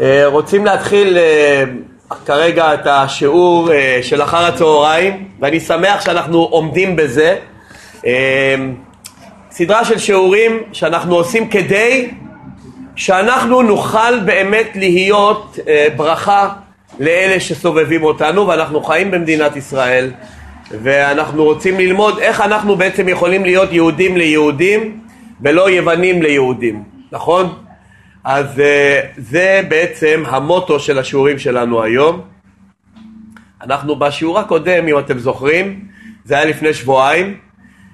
אה, רוצים להתחיל אה, כרגע את השיעור אה, של אחר הצהריים ואני שמח שאנחנו עומדים בזה סדרה של שיעורים שאנחנו עושים כדי שאנחנו נוכל באמת להיות ברכה לאלה שסובבים אותנו ואנחנו חיים במדינת ישראל ואנחנו רוצים ללמוד איך אנחנו בעצם יכולים להיות יהודים ליהודים ולא יוונים ליהודים, נכון? אז אה, זה בעצם המוטו של השיעורים שלנו היום. אנחנו בשיעור הקודם, אם אתם זוכרים, זה היה לפני שבועיים.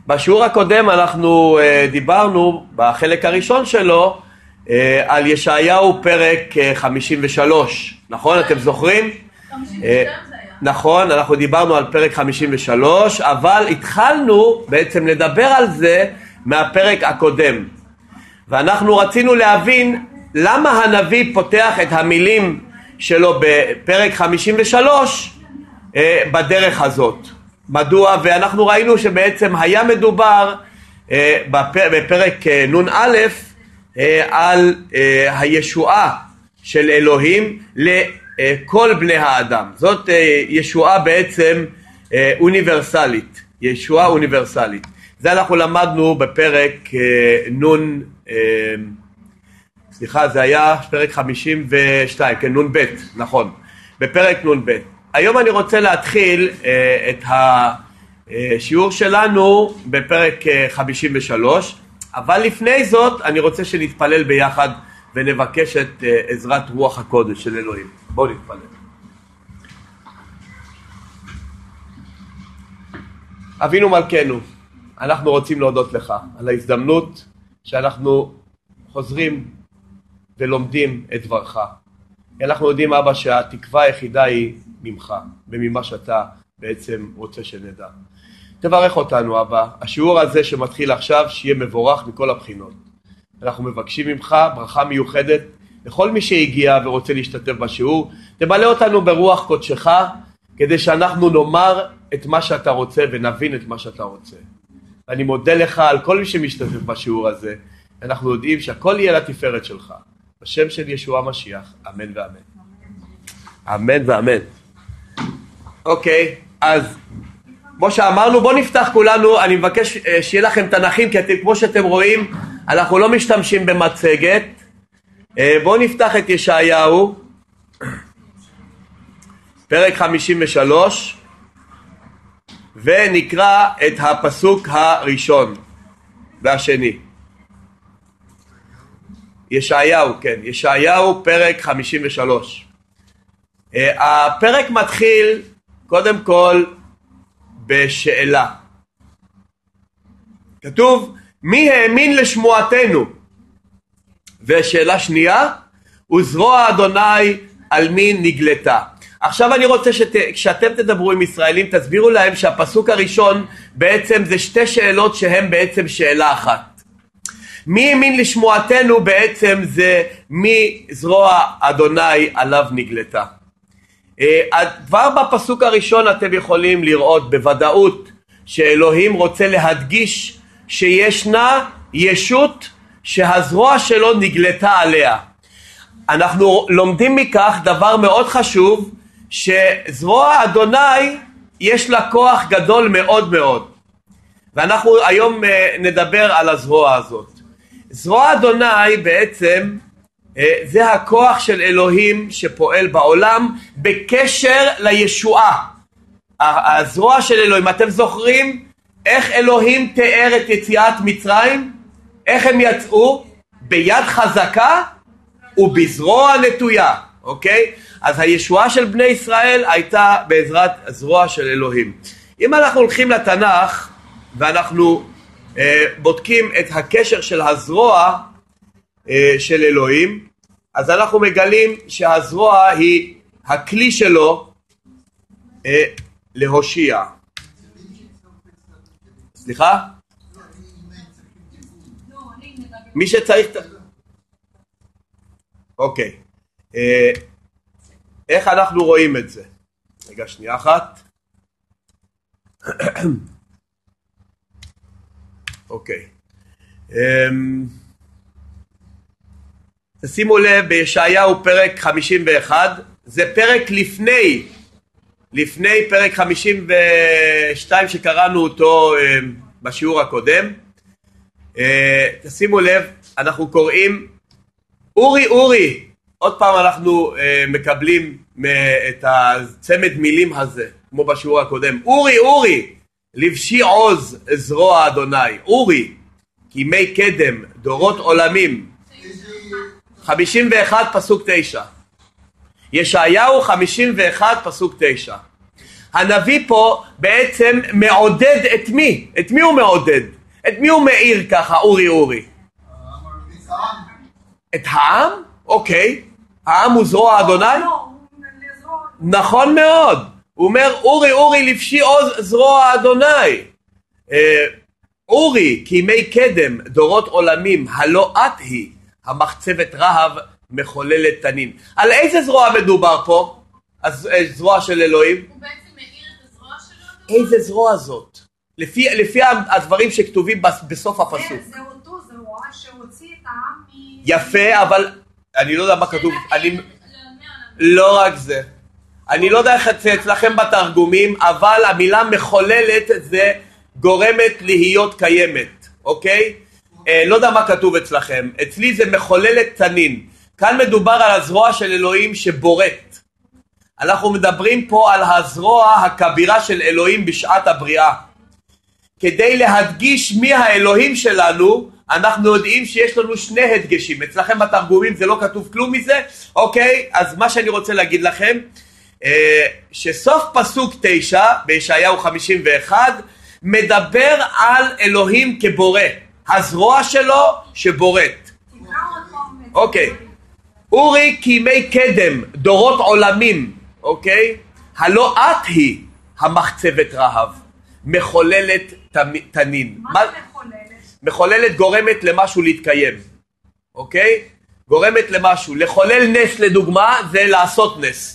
בשיעור הקודם אנחנו אה, דיברנו בחלק הראשון שלו אה, על ישעיהו פרק 53, נכון? אתם זוכרים? 52 נכון, אנחנו דיברנו על פרק 53, אבל התחלנו בעצם לדבר על זה מהפרק הקודם. ואנחנו רצינו להבין למה הנביא פותח את המילים שלו בפרק 53 אה, בדרך הזאת? מדוע? ואנחנו ראינו שבעצם היה מדובר אה, בפרק אה, נ"א על הישועה של אלוהים לכל בני האדם. זאת ישועה בעצם אוניברסלית, ישועה אוניברסלית. זה אנחנו למדנו בפרק נ' סליחה, זה היה פרק 52, כן, נ"ב, נכון, בפרק נ"ב. היום אני רוצה להתחיל אה, את השיעור שלנו בפרק אה, 53, אבל לפני זאת אני רוצה שנתפלל ביחד ונבקש את אה, עזרת רוח הקודש של אלוהים. בואו נתפלל. אבינו מלכנו, אנחנו רוצים להודות לך על ההזדמנות שאנחנו חוזרים ולומדים את דברך. אנחנו יודעים אבא שהתקווה היחידה היא ממך וממה שאתה בעצם רוצה שנדע. תברך אותנו אבא, השיעור הזה שמתחיל עכשיו שיהיה מבורך מכל הבחינות. אנחנו מבקשים ממך ברכה מיוחדת לכל מי שהגיע ורוצה להשתתף בשיעור, תמלא אותנו ברוח קודשך כדי שאנחנו נאמר את מה שאתה רוצה ונבין את מה שאתה רוצה. ואני מודה לך על כל מי שמשתתף בשיעור הזה, אנחנו יודעים שהכל יהיה לתפארת שלך. בשם של ישוע המשיח, אמן ואמן. אמן ואמן. אוקיי, אז כמו שאמרנו, בואו נפתח כולנו, אני מבקש אה, שיהיה לכם תנכים, כי אתם, כמו שאתם רואים, אנחנו לא משתמשים במצגת. אה, בואו נפתח את ישעיהו, פרק 53, ונקרא את הפסוק הראשון והשני. ישעיהו, כן, ישעיהו פרק 53. אה, הפרק מתחיל קודם כל בשאלה. כתוב מי האמין לשמועתנו? ושאלה שנייה, וזרוע אדוני על מי נגלתה. עכשיו אני רוצה שכשאתם תדברו עם ישראלים תסבירו להם שהפסוק הראשון בעצם זה שתי שאלות שהן בעצם שאלה אחת. מי האמין לשמועתנו בעצם זה מי זרוע אדוני עליו נגלתה. אה, כבר בפסוק הראשון אתם יכולים לראות בוודאות שאלוהים רוצה להדגיש שישנה ישות שהזרוע שלו נגלתה עליה. אנחנו לומדים מכך דבר מאוד חשוב שזרוע אדוני יש לה כוח גדול מאוד מאוד ואנחנו היום אה, נדבר על הזרוע הזאת. זרוע אדוני בעצם אה, זה הכוח של אלוהים שפועל בעולם בקשר לישועה. הזרוע של אלוהים, אתם זוכרים איך אלוהים תיאר את יציאת מצרים? איך הם יצאו? ביד חזקה ובזרוע נטויה, אוקיי? אז הישועה של בני ישראל הייתה בעזרת הזרוע של אלוהים. אם אנחנו הולכים לתנ"ך ואנחנו בודקים את הקשר של הזרוע אה, של אלוהים, אז אנחנו מגלים שהזרוע היא הכלי שלו אה, להושיע. סליחה? מי שצריך... אוקיי. איך אנחנו רואים את זה? רגע, שנייה אחת. אוקיי. אמ, תשימו לב בישעיהו פרק 51 זה פרק לפני לפני פרק 52 שקראנו אותו אה, בשיעור הקודם. אה, תשימו לב אנחנו קוראים אורי אורי. עוד פעם אנחנו אה, מקבלים את הצמד מילים הזה כמו בשיעור הקודם. אורי אורי לבשי עוז זרוע אדוני אורי כי מי קדם דורות עולמים 51 פסוק 9 ישעיהו 51 פסוק 9 הנביא פה בעצם מעודד את מי? את מי הוא מעודד? את מי הוא מאיר ככה אורי אורי? את העם? אוקיי. העם הוא זרוע אדוני? נכון מאוד. הוא אומר אורי אורי לבשי עוז זרוע אדוני. אה, אורי כי ימי קדם דורות עולמים הלא את היא המחצבת רהב מחוללת תנין. על איזה זרוע מדובר פה? הזרוע של אלוהים? הוא בעצם מאיר את הזרוע שלו? איזה זרוע זאת? לפי, לפי הדברים שכתובים בסוף הפסוק. כן, זה אותו זרוע שהוציא את העם מ... יפה, אבל אני לא יודע מה כתוב. אני... לא רק זה. אני לא יודע איך זה אצלכם בתרגומים, אבל המילה מחוללת זה גורמת להיות קיימת, אוקיי? אה, לא יודע מה כתוב אצלכם. אצלי זה מחוללת תנין. כאן מדובר על הזרוע של אלוהים שבורט. אנחנו מדברים פה על הזרוע הכבירה של אלוהים בשעת הבריאה. כדי להדגיש מי האלוהים שלנו, אנחנו יודעים שיש לנו שני הדגשים. אצלכם בתרגומים זה לא כתוב כלום מזה, אוקיי? אז מה שאני רוצה להגיד לכם, שסוף פסוק תשע בישעיהו חמישים ואחד מדבר על אלוהים כבורא, הזרוע שלו שבורט. תקרא עוד פעם את אוקיי. אורי כימי קדם, דורות עולמים, אוקיי? הלא את היא המחצבת רהב, מחוללת תנין. מה זה מחוללת? מחוללת גורמת למשהו להתקיים, אוקיי? גורמת למשהו. לחולל נס לדוגמה זה לעשות נס,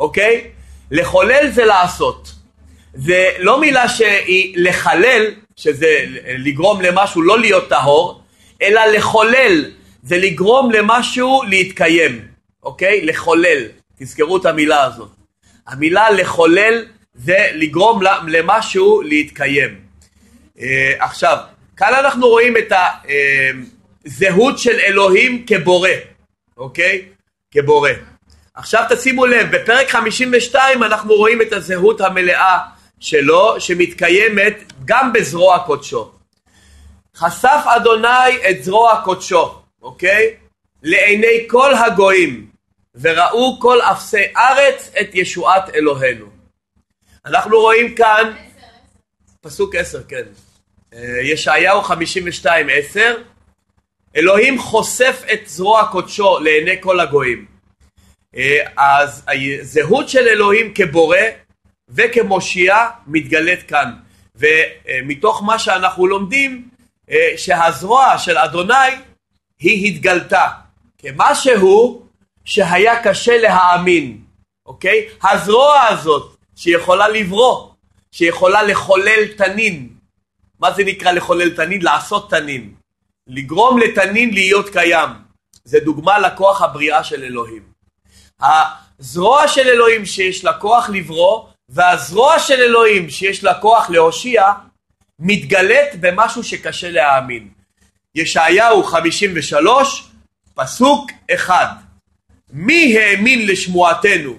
אוקיי? לחולל זה לעשות. זה לא מילה שהיא לחלל, שזה לגרום למשהו לא להיות טהור, אלא לחולל זה לגרום למשהו להתקיים, אוקיי? לחולל, תזכרו את המילה הזאת. המילה לחולל זה לגרום למשהו להתקיים. אה, עכשיו, כאן אנחנו רואים את הזהות של אלוהים כבורא, אוקיי? כבורא. עכשיו תשימו לב, בפרק 52 אנחנו רואים את הזהות המלאה שלו שמתקיימת גם בזרוע קודשו. חשף אדוני את זרוע קודשו, אוקיי? לעיני כל הגויים וראו כל אפסי ארץ את ישועת אלוהינו. אנחנו רואים כאן, פסוק עשר, כן, אה, ישעיהו 52 עשר, אלוהים חושף את זרוע קודשו לעיני כל הגויים. אה, אז הזהות של אלוהים כבורא וכמושיע מתגלית כאן. ומתוך מה שאנחנו לומדים, אה, שהזרוע של אדוני היא התגלתה כמשהו שהיה קשה להאמין, אוקיי? הזרוע הזאת שיכולה לברוא, שיכולה לחולל תנין. מה זה נקרא לחולל תנין? לעשות תנין. לגרום לתנין להיות קיים. זה דוגמה לכוח הבריאה של אלוהים. הזרוע של אלוהים שיש לה כוח לברוא, והזרוע של אלוהים שיש לה כוח להושיע, מתגלית במשהו שקשה להאמין. ישעיהו 53, פסוק אחד. מי האמין לשמועתנו?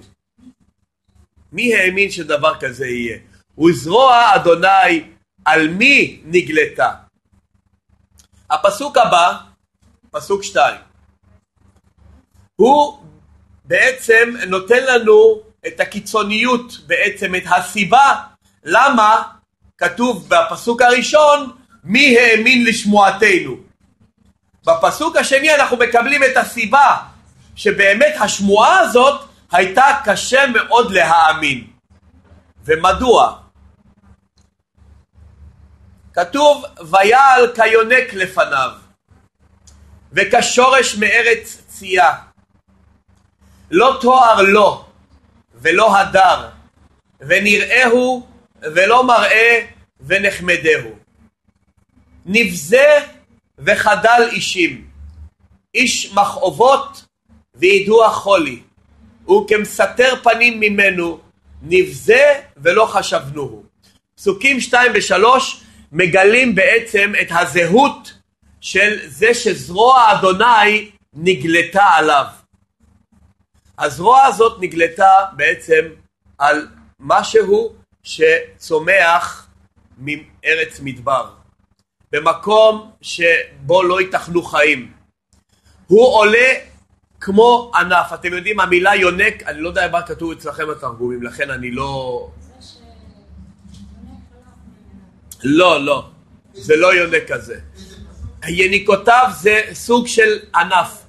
מי האמין שדבר כזה יהיה? וזרוע אדוני על מי נגלתה? הפסוק הבא, פסוק שתיים, הוא בעצם נותן לנו את הקיצוניות, בעצם את הסיבה למה כתוב בפסוק הראשון מי האמין לשמועתנו. בפסוק השני אנחנו מקבלים את הסיבה שבאמת השמועה הזאת הייתה קשה מאוד להאמין. ומדוע? כתוב ויעל כיונק לפניו וכשורש מארץ צייה לא תואר לו ולא הדר ונראהו ולא מראה ונחמדהו נבזה וחדל אישים איש מכאובות וידוע חולי, וכמסתר פנים ממנו, נבזה ולא חשבנוהו. פסוקים 2 ו-3 מגלים בעצם את הזהות של זה שזרוע אדוני נגלתה עליו. הזרוע הזאת נגלתה בעצם על משהו שצומח מארץ מדבר, במקום שבו לא ייתכנו חיים. הוא עולה כמו ענף. אתם יודעים, המילה יונק, אני לא יודע מה כתוב אצלכם בתרגומים, לכן אני לא... לא, לא, זה לא יונק כזה. יניקותיו זה סוג של ענף.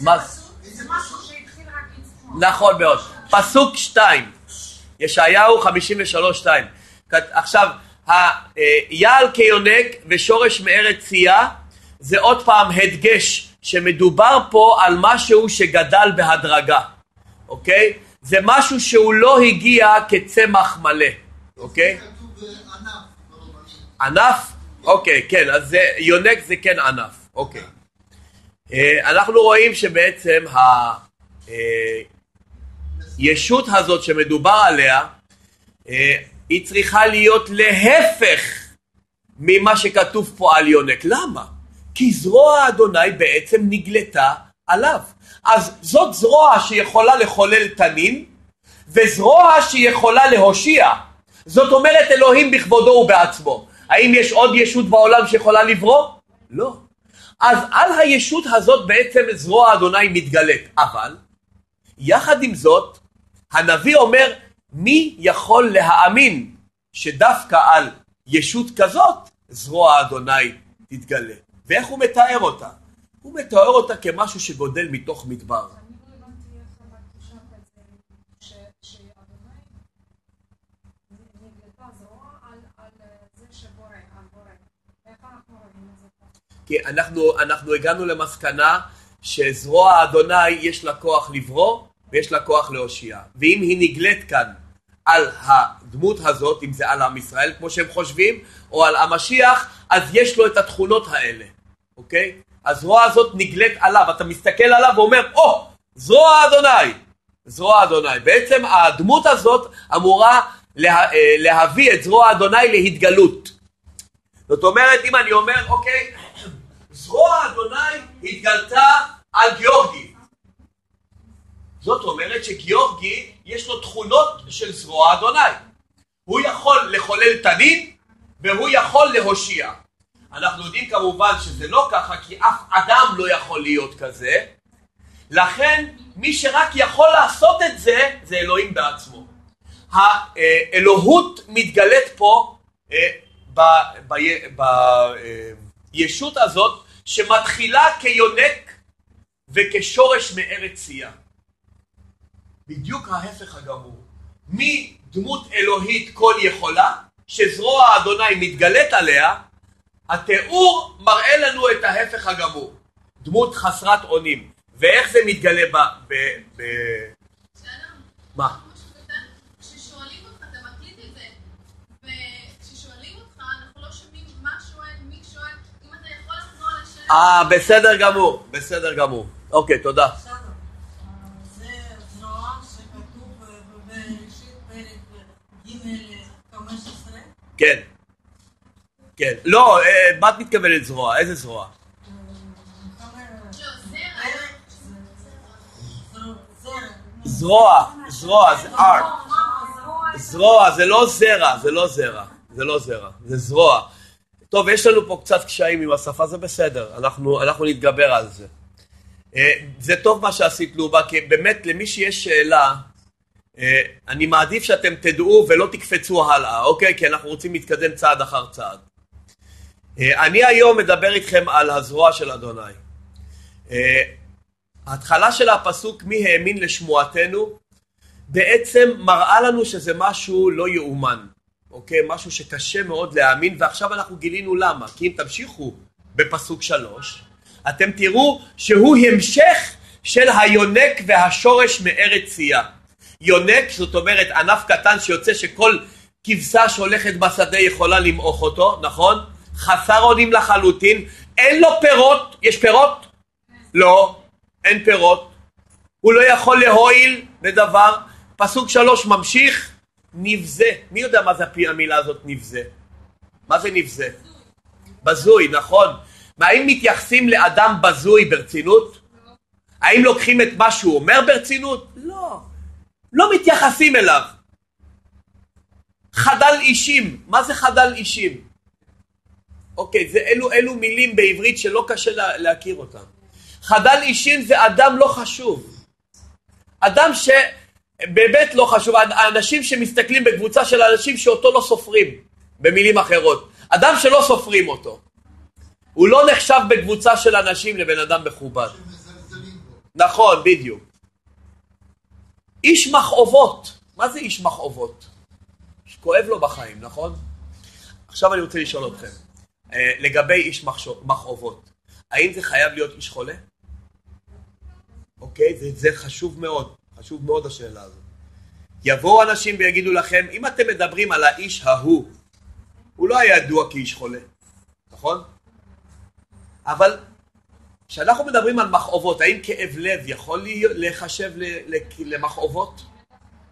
מה? זה. נכון מאוד. פסוק 2, ישעיהו 53 2. עכשיו, היעל כיונק ושורש מארץ צייה זה עוד פעם הדגש שמדובר פה על משהו שגדל בהדרגה, אוקיי? זה משהו שהוא לא הגיע כצמח מלא, אוקיי? כתוב ענף ברומנים. ענף? אוקיי, כן, אז זה, יונק זה כן ענף, אוקיי. אה, אנחנו רואים שבעצם הישות הזאת שמדובר עליה, אה, היא צריכה להיות להפך ממה שכתוב פה על יונק. למה? כי זרוע אדוני בעצם נגלתה עליו. אז זאת זרוע שיכולה לחולל תנין, וזרוע שיכולה להושיע. זאת אומרת אלוהים בכבודו ובעצמו. האם יש עוד ישות בעולם שיכולה לברוא? לא. אז על הישות הזאת בעצם זרוע אדוני מתגלית. אבל, יחד עם זאת, הנביא אומר, מי יכול להאמין שדווקא על ישות כזאת זרוע אדוני תתגלה? ואיך הוא מתאר אותה? הוא מתאר אותה כמשהו שגודל מתוך מדבר. אני לא הבנתי איך אבל קישרת את זה, ש- שאדוני נגלתה זרוע על על זה שבורא, על בורא. איך אנחנו רואים את זה פה? כי אנחנו, אנחנו הגענו למסקנה שזרוע אדוני יש לה כוח לברוא ויש לה כוח להושיע. ואם היא נגלית כאן על הדמות הזאת, אם זה על עם ישראל כמו שהם חושבים, או על המשיח, אז יש לו את התכונות האלה, אוקיי? הזרוע הזאת נגלית עליו, אתה מסתכל עליו ואומר, או, oh, זרוע אדוני, זרוע אדוני. בעצם הדמות הזאת אמורה לה, אה, להביא את זרוע אדוני להתגלות. זאת אומרת, אם אני אומר, אוקיי, זרוע אדוני התגלתה על גיאורגי. זאת אומרת שגיאורגי יש לו תכונות של זרוע אדוני. הוא יכול לחולל תנין והוא יכול להושיע. אנחנו יודעים כמובן שזה לא ככה כי אף אדם לא יכול להיות כזה. לכן מי שרק יכול לעשות את זה זה אלוהים בעצמו. האלוהות מתגלית פה אה, ב- בישות הזאת שמתחילה כיונק וכשורש מארץ צייה. בדיוק ההפך הגמור. מדמות אלוהית כל יכולה, שזרוע אדוני מתגלית עליה, התיאור מראה לנו את ההפך הגמור. דמות חסרת אונים. ואיך זה מתגלה ב... ב, ב. מה? משהו קטן, כששואלים אותך, אתה מקליט את זה, וכששואלים אותך, אנחנו לא שומעים מה שואל, מי שואל, אם אתה יכול לחזור על השאלה. אה, בסדר גמור, בסדר גמור. אוקיי, תודה. בסדר. זה זרוע שכתוב בראשית פרק ג' 15. כן. כן. לא, אה, מה את מתכוונת זרוע? איזה זרוע? זרוע, זרוע, זה ארט. זרוע, זה לא זרע, זה לא זרע. זה לא זרע, זה זרוע. טוב, יש לנו פה קצת קשיים עם השפה, זה בסדר, אנחנו, אנחנו נתגבר על זה. אה, זה טוב מה שעשית לובה, כי באמת למי שיש שאלה, אה, אני מעדיף שאתם תדעו ולא תקפצו הלאה, אוקיי? כי אנחנו רוצים להתקדם צעד אחר צעד. אה, אני היום מדבר איתכם על הזרוע של אדוני. ההתחלה של הפסוק מי האמין לשמועתנו בעצם מראה לנו שזה משהו לא יאומן, אוקיי? משהו שקשה מאוד להאמין ועכשיו אנחנו גילינו למה. כי אם תמשיכו בפסוק שלוש, אתם תראו שהוא המשך של היונק והשורש מארץ צייה. יונק זאת אומרת ענף קטן שיוצא שכל כבשה שהולכת בשדה יכולה למעוך אותו, נכון? חסר אונים לחלוטין, אין לו פירות, יש פירות? לא, אין פירות. הוא לא יכול להועיל בדבר. פסוק שלוש ממשיך, נבזה. מי יודע מה זה המילה הזאת נבזה? מה זה נבזה? בזוי, נכון. האם מתייחסים לאדם בזוי ברצינות? האם לוקחים את מה שהוא אומר ברצינות? לא. לא מתייחסים אליו. חדל אישים, מה זה חדל אישים? אוקיי, זה אלו, אלו מילים בעברית שלא קשה לה, להכיר אותם. חדל אישים זה אדם לא חשוב. אדם שבאמת לא חשוב, האנשים שמסתכלים בקבוצה של אנשים שאותו לא סופרים, במילים אחרות. אדם שלא סופרים אותו. הוא לא נחשב בקבוצה של אנשים לבן אדם מכובד. נכון, בדיוק. איש מכאובות. מה זה איש מכאובות? שכואב לו בחיים, נכון? עכשיו אני רוצה לשאול אתכם, אה, לגבי איש מכאובות, האם זה חייב להיות איש חולה? אוקיי, זה, זה חשוב מאוד, חשוב מאוד השאלה הזאת. יבואו אנשים ויגידו לכם, אם אתם מדברים על האיש ההוא, הוא לא היה ידוע כאיש חולה, נכון? אבל כשאנחנו מדברים על מכאובות, האם כאב לב יכול להיחשב למכאובות?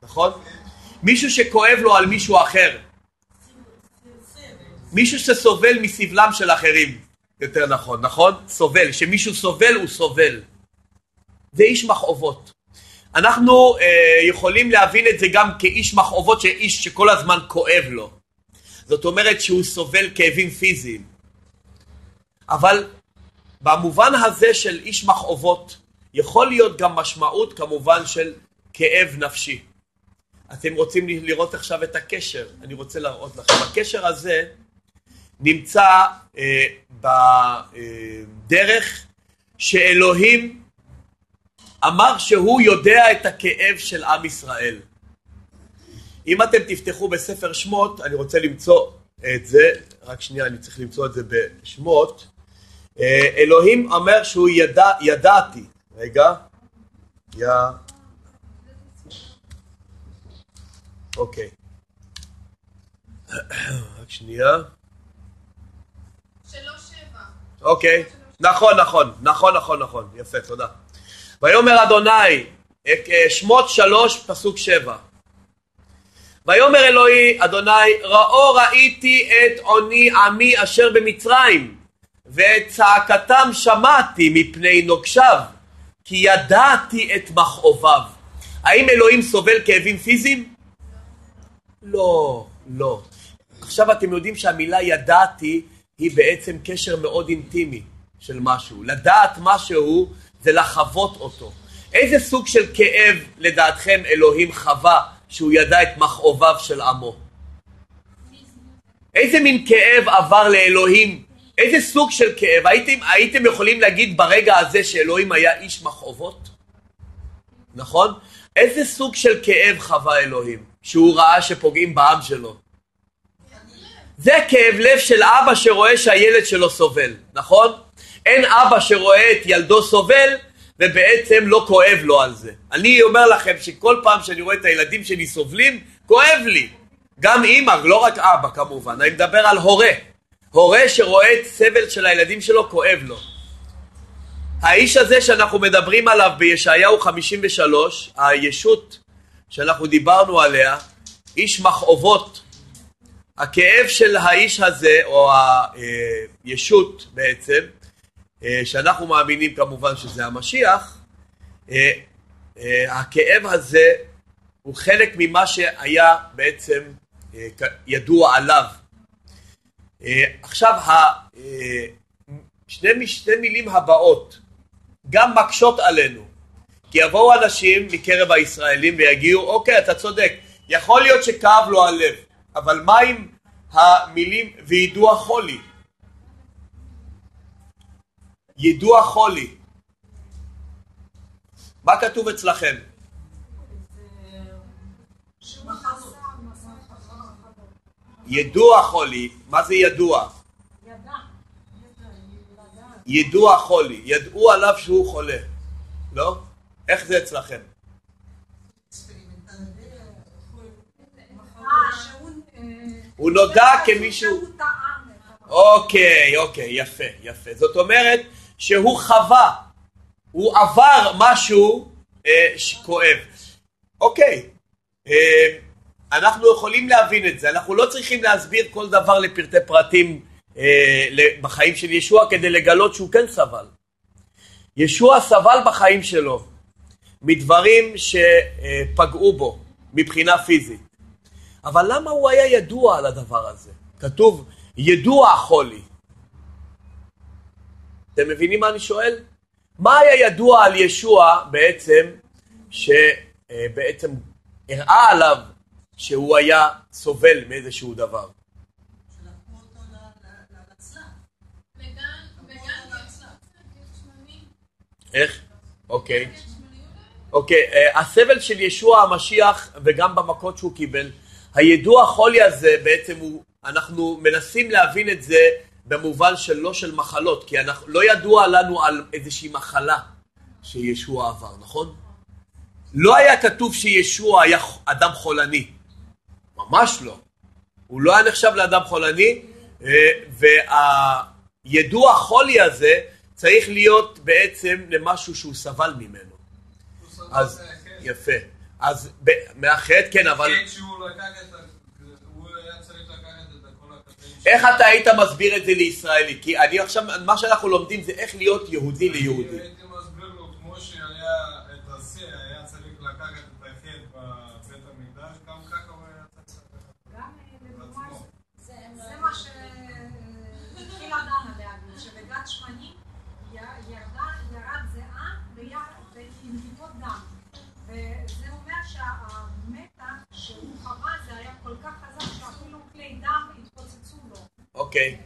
נכון? מישהו שכואב לו על מישהו אחר, מישהו שסובל מסבלם של אחרים, יותר נכון, נכון? סובל, שמישהו סובל הוא סובל. זה איש מכאובות. אנחנו אה, יכולים להבין את זה גם כאיש מכאובות, שאיש שכל הזמן כואב לו. זאת אומרת שהוא סובל כאבים פיזיים. אבל במובן הזה של איש מכאובות, יכול להיות גם משמעות כמובן של כאב נפשי. אתם רוצים לראות עכשיו את הקשר, אני רוצה להראות לכם. הקשר הזה נמצא אה, בדרך שאלוהים אמר שהוא יודע את הכאב של עם ישראל. אם אתם תפתחו בספר שמות, אני רוצה למצוא את זה, רק שנייה, אני צריך למצוא את זה בשמות. אה, אלוהים אומר שהוא ידע, ידעתי, רגע, יא... אוקיי. רק שנייה. שלוש שבע. אוקיי, נכון, נכון, נכון, נכון, נכון, יפה, תודה. ויאמר אדוני, אה, שמות שלוש, פסוק שבע. ויאמר אלוהי, אדוני, ראו ראיתי את עוני עמי אשר במצרים, ואת צעקתם שמעתי מפני נוקשיו, כי ידעתי את מכאוביו. האם אלוהים סובל כאבים פיזיים? לא, לא. עכשיו אתם יודעים שהמילה ידעתי היא בעצם קשר מאוד אינטימי של משהו. לדעת משהו זה לחוות אותו. איזה סוג של כאב לדעתכם אלוהים חווה שהוא ידע את מכאוביו של עמו? איזה מין כאב עבר לאלוהים? איזה סוג של כאב? הייתם, הייתם יכולים להגיד ברגע הזה שאלוהים היה איש מכאובות? נכון? איזה סוג של כאב חווה אלוהים שהוא ראה שפוגעים בעם שלו? זה כאב לב של אבא שרואה שהילד שלו סובל, נכון? אין אבא שרואה את ילדו סובל ובעצם לא כואב לו על זה. אני אומר לכם שכל פעם שאני רואה את הילדים שלי סובלים, כואב לי. גם אימא, לא רק אבא כמובן, אני מדבר על הורה. הורה שרואה את סבל של הילדים שלו, כואב לו. האיש הזה שאנחנו מדברים עליו בישעיהו 53, הישות שאנחנו דיברנו עליה, איש מכאובות, הכאב של האיש הזה, או הישות בעצם, אה, שאנחנו מאמינים כמובן שזה המשיח, אה, אה, הכאב הזה הוא חלק ממה שהיה בעצם אה, ידוע עליו. אה, עכשיו, אה, שני, שני מילים הבאות גם מקשות עלינו. כי יבואו אנשים מקרב הישראלים ויגידו, אוקיי, אתה צודק, יכול להיות שכאב לו הלב, אבל מה עם המילים וידוע חולי? יידוע חולי. מה כתוב אצלכם? ידוע חולי, מה זה ידוע? ידוע חולי, ידעו עליו שהוא חולה, לא? איך זה אצלכם? הוא נודע כמישהו, אוקיי, אוקיי, יפה, יפה. זאת אומרת שהוא חווה, הוא עבר משהו אה, שכואב. אוקיי, אה, אנחנו יכולים להבין את זה, אנחנו לא צריכים להסביר כל דבר לפרטי פרטים אה, בחיים של ישוע כדי לגלות שהוא כן סבל. ישוע סבל בחיים שלו מדברים שפגעו בו מבחינה פיזית. אבל למה הוא היה ידוע על הדבר הזה? כתוב ידוע חולי. אתם מבינים מה אני שואל? מה היה ידוע על ישוע בעצם, שבעצם הראה עליו שהוא היה סובל מאיזשהו דבר? איך? אוקיי. אוקיי, אה, הסבל של ישוע המשיח וגם במכות שהוא קיבל, הידוע חולי הזה בעצם הוא, אנחנו מנסים להבין את זה במובן של לא של מחלות, כי אנחנו, לא ידוע לנו על איזושהי מחלה שישוע עבר, נכון? לא היה כתוב שישוע היה אדם חולני, ממש לא. הוא לא היה נחשב לאדם חולני, אה, והידוע חולי הזה צריך להיות בעצם למשהו שהוא סבל ממנו. אז יפה. אז מהחטא כן, אבל כן, שהוא לקח את ה... הוא היה צריך לקחת את כל הקטעים איך אתה היית מסביר את זה לישראלי? כי אני עכשיו, מה שאנחנו לומדים זה איך להיות יהודי ליהודי. הייתי מסביר לו, כמו שהיה את השיא, היה צריך לקחת את החטא בבית המקדש, גם ככה הוא היה צריך לקחת גם אה, לדוגמה, בעצמו. זה זה מה שהתחילה דנה להגיד, שבגת שמנים י- ירדה, ירד זיעה ביחד עם טיפות דם. וזה אומר שהמתח שהוא חווה זה היה כל כך חזק שאפילו כלי דם התפוצצו לו. אוקיי.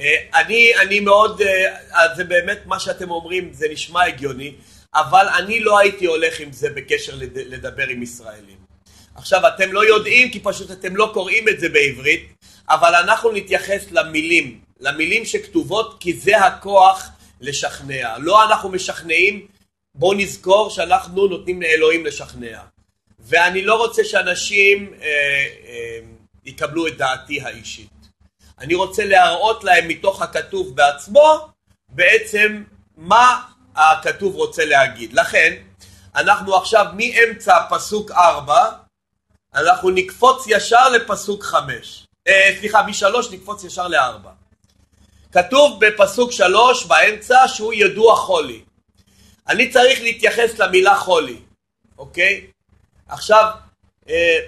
אה, אני, אני מאוד, אה, אז זה באמת מה שאתם אומרים, זה נשמע הגיוני, אבל אני לא הייתי הולך עם זה בקשר לד, לדבר עם ישראלים. עכשיו, אתם לא יודעים כי פשוט אתם לא קוראים את זה בעברית, אבל אנחנו נתייחס למילים, למילים שכתובות, כי זה הכוח לשכנע. לא אנחנו משכנעים, בואו נזכור שאנחנו נותנים לאלוהים לשכנע. ואני לא רוצה שאנשים אה, אה, יקבלו את דעתי האישית. אני רוצה להראות להם מתוך הכתוב בעצמו בעצם מה הכתוב רוצה להגיד. לכן, אנחנו עכשיו מאמצע פסוק 4, אנחנו נקפוץ ישר לפסוק 5. אה, סליחה, משלוש נקפוץ ישר לארבע. כתוב בפסוק 3 באמצע שהוא ידוע חולי. אני צריך להתייחס למילה חולי, אוקיי? עכשיו, אה,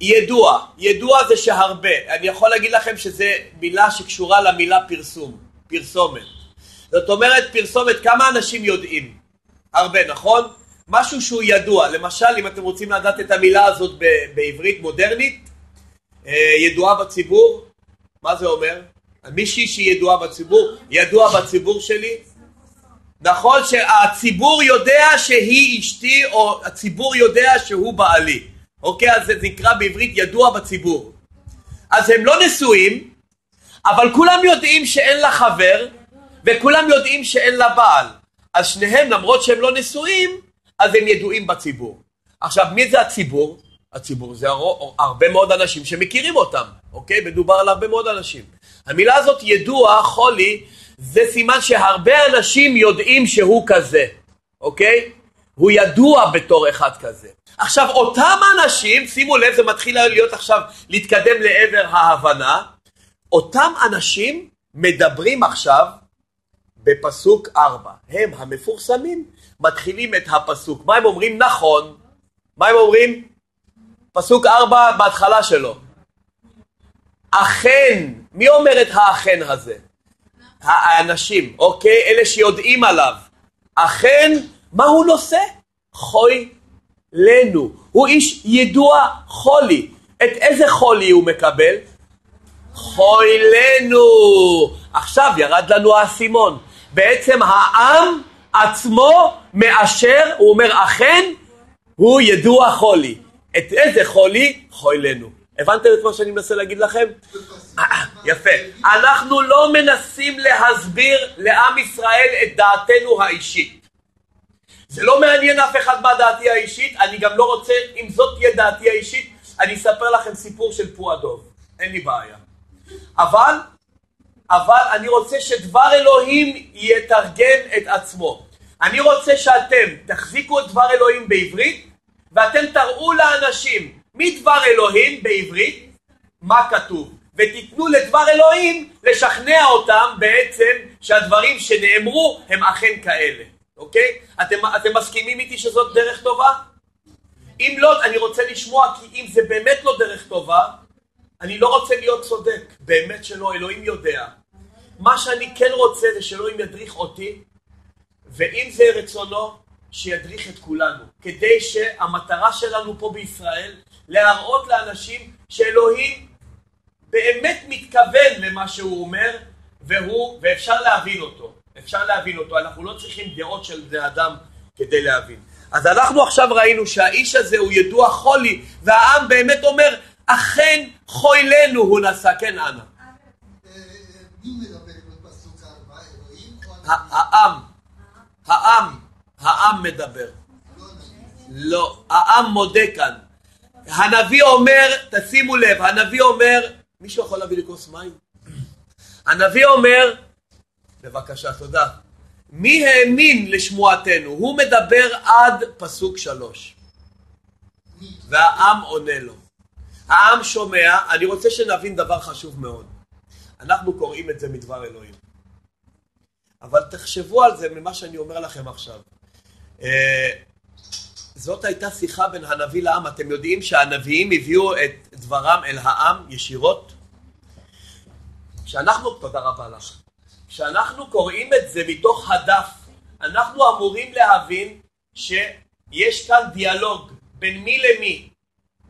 ידוע, ידוע זה שהרבה, אני יכול להגיד לכם שזה מילה שקשורה למילה פרסום, פרסומת. זאת אומרת פרסומת, כמה אנשים יודעים? הרבה, נכון? משהו שהוא ידוע, למשל אם אתם רוצים לדעת את המילה הזאת בעברית מודרנית, אה, ידועה בציבור, מה זה אומר? מישהי שהיא ידועה בציבור, ידוע בציבור שלי, נכון שהציבור יודע שהיא אשתי או הציבור יודע שהוא בעלי אוקיי אז זה נקרא בעברית ידוע בציבור אז הם לא נשואים אבל כולם יודעים שאין לה חבר וכולם יודעים שאין לה בעל אז שניהם למרות שהם לא נשואים אז הם ידועים בציבור עכשיו מי זה הציבור? הציבור זה הר- הרבה מאוד אנשים שמכירים אותם אוקיי? מדובר על הרבה מאוד אנשים המילה הזאת ידוע, חולי, זה סימן שהרבה אנשים יודעים שהוא כזה, אוקיי? הוא ידוע בתור אחד כזה. עכשיו אותם אנשים, שימו לב זה מתחיל להיות עכשיו להתקדם לעבר ההבנה, אותם אנשים מדברים עכשיו בפסוק 4, הם המפורסמים מתחילים את הפסוק, מה הם אומרים? נכון, מה הם אומרים? פסוק 4 בהתחלה שלו, אכן, מי אומר את האכן הזה? האנשים, אוקיי? אלה שיודעים עליו. אכן, מה הוא נושא? חוי לנו. הוא איש ידוע חולי. את איזה חולי הוא מקבל? חוי לנו. עכשיו ירד לנו האסימון. בעצם העם עצמו מאשר, הוא אומר אכן, הוא ידוע חולי. את איזה חולי? חוי לנו. הבנתם את מה שאני מנסה להגיד לכם? יפה. אנחנו לא מנסים להסביר לעם ישראל את דעתנו האישית. זה לא מעניין אף אחד מה דעתי האישית, אני גם לא רוצה, אם זאת תהיה דעתי האישית, אני אספר לכם סיפור של פועדוב. אין לי בעיה. אבל אבל אני רוצה שדבר אלוהים יתרגם את עצמו. אני רוצה שאתם תחזיקו את דבר אלוהים בעברית ואתם תראו לאנשים מדבר אלוהים בעברית מה כתוב ותיתנו לדבר אלוהים לשכנע אותם בעצם שהדברים שנאמרו הם אכן כאלה, אוקיי? אתם, אתם מסכימים איתי שזאת דרך טובה? אם לא, אני רוצה לשמוע כי אם זה באמת לא דרך טובה אני לא רוצה להיות צודק, באמת שלא, אלוהים יודע. מה שאני כן רוצה זה שאלוהים ידריך אותי, ואם זה רצונו, שידריך את כולנו, כדי שהמטרה שלנו פה בישראל, להראות לאנשים שאלוהים באמת מתכוון למה שהוא אומר, והוא, ואפשר להבין אותו. אפשר להבין אותו, אנחנו לא צריכים דעות של בני אדם כדי להבין. אז אנחנו עכשיו ראינו שהאיש הזה הוא ידוע חולי, והעם באמת אומר, אכן חוילנו הוא נשא, כן אנא. העם, העם, העם מדבר. לא, העם מודה כאן. הנביא אומר, תשימו לב, הנביא אומר, מישהו יכול להביא לי כוס מים? הנביא אומר, בבקשה, תודה. מי האמין לשמועתנו? הוא מדבר עד פסוק שלוש. והעם עונה לו. העם שומע, אני רוצה שנבין דבר חשוב מאוד. אנחנו קוראים את זה מדבר אלוהים. אבל תחשבו על זה ממה שאני אומר לכם עכשיו. אה, זאת הייתה שיחה בין הנביא לעם. אתם יודעים שהנביאים הביאו את דברם אל העם ישירות? כשאנחנו, תודה רבה לך. כשאנחנו קוראים את זה מתוך הדף, אנחנו אמורים להבין שיש כאן דיאלוג בין מי למי,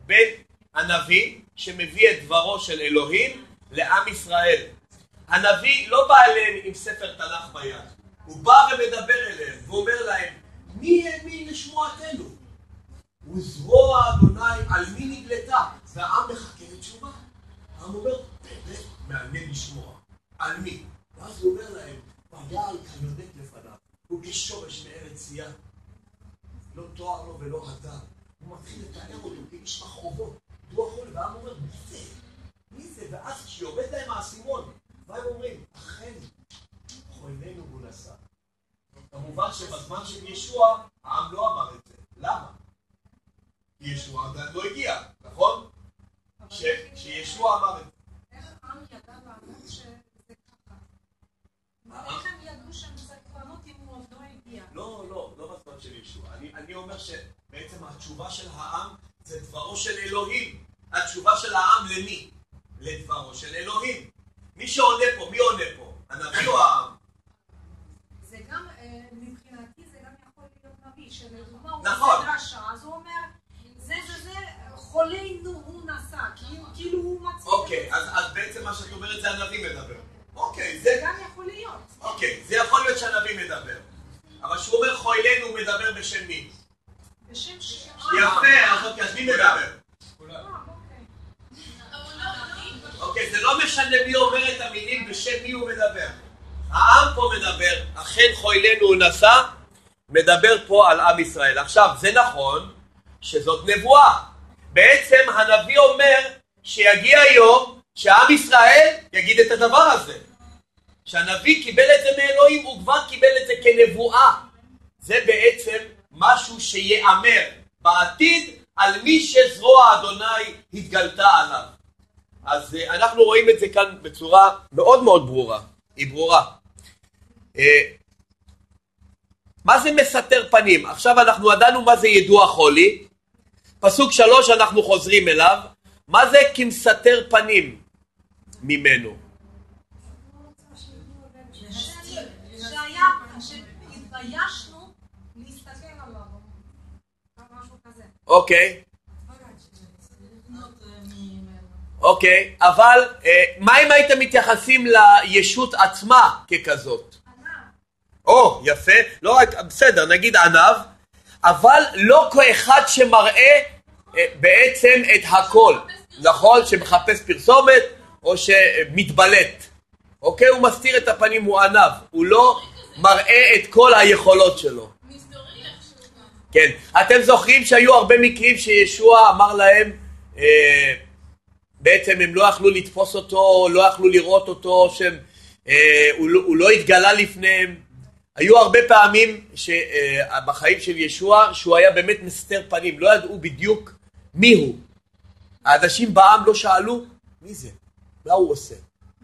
בין הנביא שמביא את דברו של אלוהים לעם ישראל. הנביא לא בא אליהם עם ספר תנ"ך ביד, הוא בא ומדבר אליהם ואומר להם, מי האמין לשמועתנו? וזרוע אדוני על מי נגלתה? והעם מחכה לתשובה. העם אומר, באמת מעניין לשמוע. על מי? ואז הוא אומר להם, ויעל כיונק לפניו, הוא כשורש מארץ צייה. לא תואר לו ולא הדר. הוא מתחיל לתאר אותו כאיש מחרבות. דוח חול, והעם אומר, מי זה? מי זה? ואז כשיורד להם האסימון, מה הם אומרים? אכן, חולנו הוא נשא. כמובן שבזמן של ישוע, העם לא אמר את זה. למה? כי ישוע עדיין לא הגיע, נכון? ש- שישוע אמר את זה. איך העם ידע לענות שזה ככה? העם- איך הם ידעו שהם סקרנות אם הוא עוד לא הגיע? לא, לא, לא בזמן של ישוע. אני, אני אומר שבעצם התשובה של העם זה דברו של אלוהים. התשובה של העם למי? לדברו של אלוהים. מי שעונה פה, מי עונה פה? הנביא או העם? זה גם, אה, מבחינתי זה גם יכול להיות נביא, שלדוגמה הוא נכון. עושה דרשה, אז הוא אומר, זה זה זה, חולנו הוא נשא, כאילו- כאילו הוא מציג. אוקיי, אז, אז בעצם מה שאת אומרת זה הנביא מדבר. אוקיי, זה, זה גם יכול להיות. אוקיי, זה יכול להיות שהנביא מדבר. אבל כשהוא אומר חוילנו הוא מדבר בשם מי? בשם ש... יפה, אז אוקיי, אז מי מדבר? כולם. אה, אוקיי. אבל הוא לא אלוהים. אוקיי, זה לא משנה מי אומר את המילים בשם מי הוא מדבר. העם פה מדבר, אכן חוילנו הוא נשא, מדבר פה על עם ישראל. עכשיו, זה נכון שזאת נבואה. בעצם הנביא אומר שיגיע יום שעם ישראל יגיד את הדבר הזה. שהנביא קיבל את זה מאלוהים, הוא כבר קיבל את זה כנבואה. זה בעצם משהו שיאמר בעתיד על מי שזרוע אדוני התגלתה עליו. אז אה, אנחנו רואים את זה כאן בצורה מאוד מאוד ברורה. היא ברורה. מה זה מסתר פנים? עכשיו אנחנו ידענו מה זה ידוע חולי. פסוק שלוש אנחנו חוזרים אליו. מה זה כמסתר פנים ממנו? אוקיי. אוקיי, אבל אה, מה אם הייתם מתייחסים לישות עצמה ככזאת? או, יפה, לא רק, בסדר, נגיד עניו, אבל לא כאחד שמראה אה, בעצם את הכל, נכון? שמחפש פרסומת או שמתבלט. אוקיי? הוא מסתיר את הפנים, הוא עניו, הוא לא מראה את כל היכולות שלו. כן. אתם זוכרים שהיו הרבה מקרים שישוע אמר להם, אה, בעצם הם לא יכלו לתפוס אותו, לא יכלו לראות אותו, שהם אה, הוא, לא, הוא לא התגלה לפניהם. היו הרבה פעמים אה, בחיים של ישוע שהוא היה באמת מסתר פנים, לא ידעו בדיוק מי הוא. האנשים בעם לא שאלו מי זה, מה הוא עושה,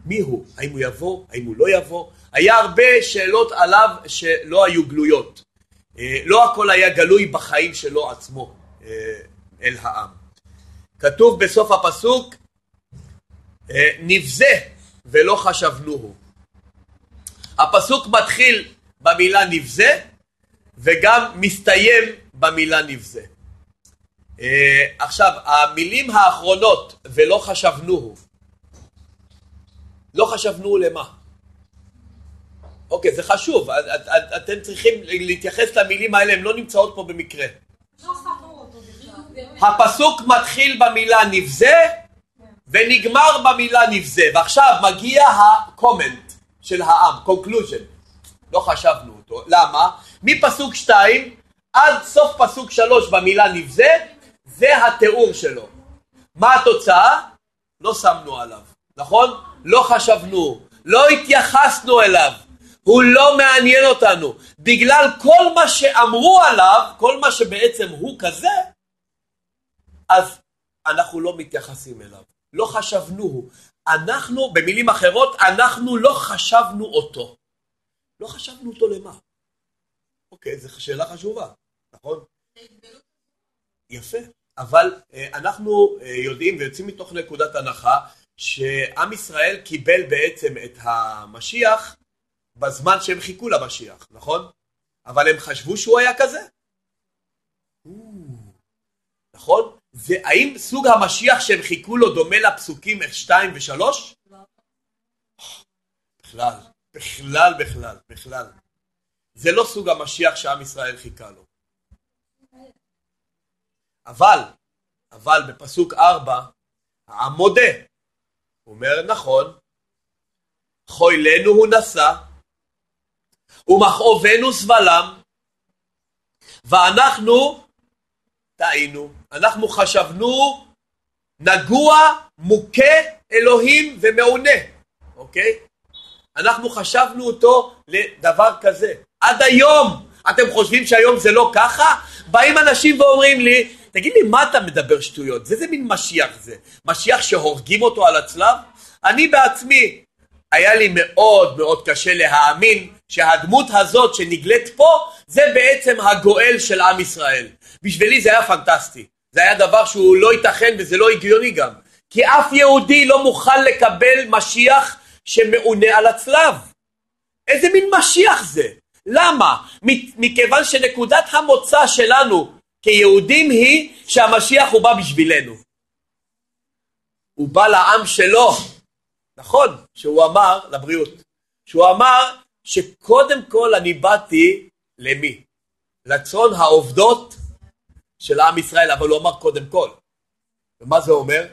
מי הוא, האם הוא יבוא, האם הוא לא יבוא. היה הרבה שאלות עליו שלא היו גלויות. אה, לא הכל היה גלוי בחיים שלו עצמו אה, אל העם. כתוב בסוף הפסוק, נבזה ולא חשבנוהו. הפסוק מתחיל במילה נבזה וגם מסתיים במילה נבזה. עכשיו, המילים האחרונות ולא חשבנוהו, לא חשבנוהו למה? אוקיי, זה חשוב, את, את, את, אתם צריכים להתייחס למילים האלה, הן לא נמצאות פה במקרה. הפסוק מתחיל במילה נבזה ונגמר במילה נבזה, ועכשיו מגיע הקומנט של העם, conclusion. לא חשבנו אותו, למה? מפסוק 2 עד סוף פסוק 3 במילה נבזה, זה התיאור שלו. מה התוצאה? לא שמנו עליו, נכון? לא חשבנו, לא התייחסנו אליו. הוא לא מעניין אותנו. בגלל כל מה שאמרו עליו, כל מה שבעצם הוא כזה, אז אנחנו לא מתייחסים אליו. לא חשבנוהו. אנחנו, במילים אחרות, אנחנו לא חשבנו אותו. לא חשבנו אותו למה? אוקיי, זו שאלה חשובה, נכון? יפה, אבל אה, אנחנו אה, יודעים ויוצאים מתוך נקודת הנחה שעם ישראל קיבל בעצם את המשיח בזמן שהם חיכו למשיח, נכון? אבל הם חשבו שהוא היה כזה? נכון? והאם סוג המשיח שהם חיכו לו דומה לפסוקים 2 ו-3? בכלל, בכלל, בכלל, בכלל. זה לא סוג המשיח שעם ישראל חיכה לו. אבל, אבל בפסוק 4, העם מודה. הוא אומר, נכון, חוילנו הוא נשא, ומכאובנו סבלם, ואנחנו טעינו, אנחנו חשבנו נגוע, מוכה אלוהים ומעונה, אוקיי? אנחנו חשבנו אותו לדבר כזה. עד היום, אתם חושבים שהיום זה לא ככה? באים אנשים ואומרים לי, תגיד לי, מה אתה מדבר שטויות? זה איזה מין משיח זה? משיח שהורגים אותו על הצלב? אני בעצמי, היה לי מאוד מאוד קשה להאמין שהדמות הזאת שנגלית פה זה בעצם הגואל של עם ישראל. בשבילי זה היה פנטסטי. זה היה דבר שהוא לא ייתכן וזה לא הגיוני גם. כי אף יהודי לא מוכן לקבל משיח שמעונה על הצלב. איזה מין משיח זה? למה? מכיוון שנקודת המוצא שלנו כיהודים היא שהמשיח הוא בא בשבילנו. הוא בא לעם שלו. נכון, שהוא אמר, לבריאות, שהוא אמר שקודם כל אני באתי למי? לצאן העובדות של עם ישראל, אבל הוא אמר קודם כל. ומה זה אומר?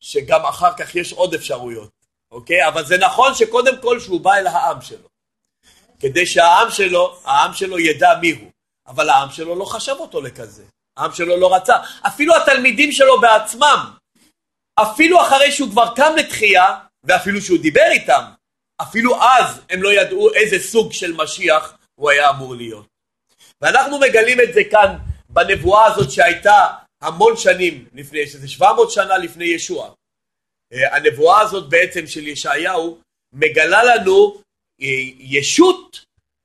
שגם אחר כך יש עוד אפשרויות, אוקיי? אבל זה נכון שקודם כל שהוא בא אל העם שלו. כדי שהעם שלו, העם שלו ידע מי הוא. אבל העם שלו לא חשב אותו לכזה. העם שלו לא רצה. אפילו התלמידים שלו בעצמם, אפילו אחרי שהוא כבר קם לתחייה, ואפילו שהוא דיבר איתם, אפילו אז הם לא ידעו איזה סוג של משיח הוא היה אמור להיות. ואנחנו מגלים את זה כאן בנבואה הזאת שהייתה המון שנים לפני, שזה 700 שנה לפני ישוע. אה, הנבואה הזאת בעצם של ישעיהו מגלה לנו אה, ישות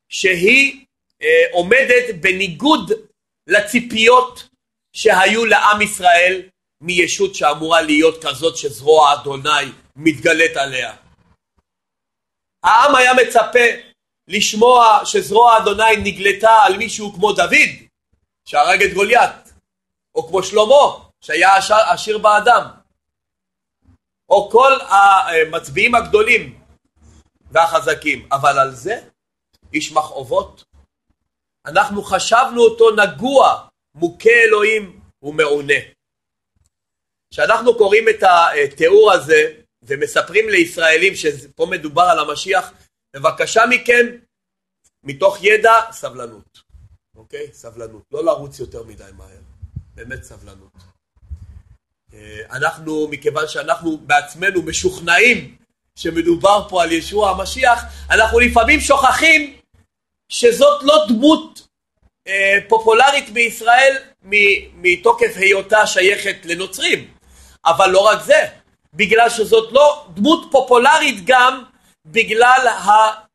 שהיא אה, עומדת בניגוד לציפיות שהיו לעם ישראל מישות שאמורה להיות כזאת שזרוע אדוני מתגלית עליה. העם היה מצפה לשמוע שזרוע אדוני נגלתה על מישהו כמו דוד, שהרג את גוליית, או כמו שלמה, שהיה עשיר באדם, או כל המצביעים הגדולים והחזקים, אבל על זה איש מכאובות. אנחנו חשבנו אותו נגוע, מוכה אלוהים ומעונה. כשאנחנו קוראים את התיאור הזה ומספרים לישראלים שפה מדובר על המשיח, בבקשה מכם, מתוך ידע, סבלנות. אוקיי? סבלנות. לא לרוץ יותר מדי מהר. באמת סבלנות. אה, אנחנו, מכיוון שאנחנו בעצמנו משוכנעים שמדובר פה על ישוע המשיח, אנחנו לפעמים שוכחים שזאת לא דמות אה, פופולרית בישראל מתוקף היותה שייכת לנוצרים. אבל לא רק זה, בגלל שזאת לא דמות פופולרית גם בגלל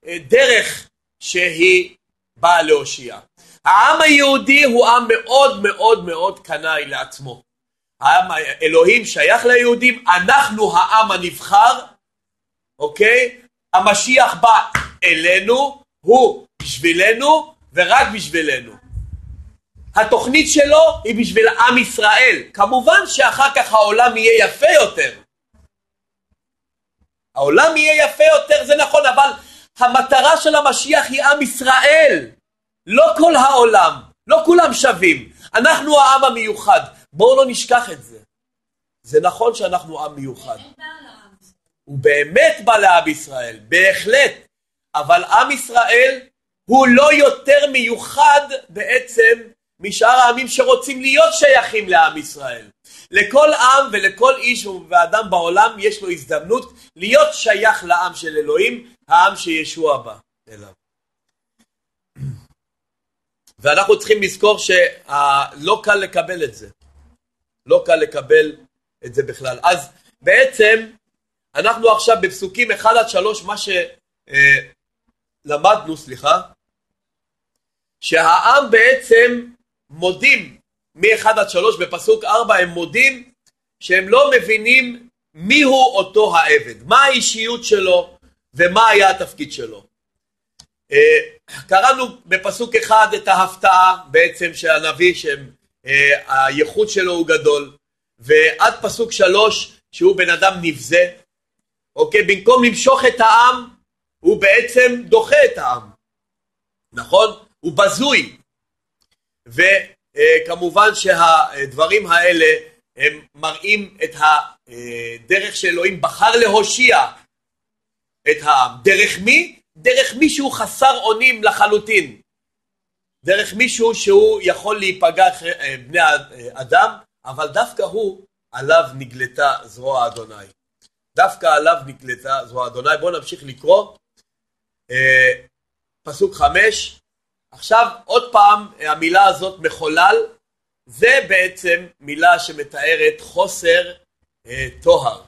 הדרך שהיא באה להושיע. העם היהודי הוא עם מאוד מאוד מאוד קנאי לעצמו. העם אלוהים שייך ליהודים, אנחנו העם הנבחר, אוקיי? המשיח בא אלינו, הוא בשבילנו ורק בשבילנו. התוכנית שלו היא בשביל עם ישראל. כמובן שאחר כך העולם יהיה יפה יותר. העולם יהיה יפה יותר, זה נכון, אבל המטרה של המשיח היא עם ישראל. לא כל העולם, לא כולם שווים. אנחנו העם המיוחד. בואו לא נשכח את זה. זה נכון שאנחנו עם מיוחד. הוא באמת בא לעם ישראל, בהחלט. אבל עם ישראל הוא לא יותר מיוחד בעצם משאר העמים שרוצים להיות שייכים לעם ישראל. לכל עם ולכל איש ואדם בעולם יש לו הזדמנות להיות שייך לעם של אלוהים, העם שישוע בא אליו. ואנחנו צריכים לזכור שלא קל לקבל את זה. לא קל לקבל את זה בכלל. אז בעצם אנחנו עכשיו בפסוקים 1 עד 3, מה שלמדנו, סליחה, שהעם בעצם מודים מ-1 עד 3 בפסוק 4 הם מודים שהם לא מבינים מיהו אותו העבד, מה האישיות שלו ומה היה התפקיד שלו. אה, קראנו בפסוק אחד את ההפתעה בעצם של הנביא שהייחוד שלו הוא גדול ועד פסוק שלוש שהוא בן אדם נבזה אוקיי במקום למשוך את העם הוא בעצם דוחה את העם נכון? הוא בזוי וכמובן שהדברים האלה הם מראים את הדרך שאלוהים בחר להושיע את העם. דרך מי? דרך מישהו חסר אונים לחלוטין. דרך מישהו שהוא יכול להיפגע אה, בני אדם, אבל דווקא הוא, עליו נגלתה זרוע אדוני. דווקא עליו נגלתה זרוע אדוני. בואו נמשיך לקרוא. אה, פסוק חמש, עכשיו עוד פעם המילה הזאת מחולל, זה בעצם מילה שמתארת חוסר אה, טוהר.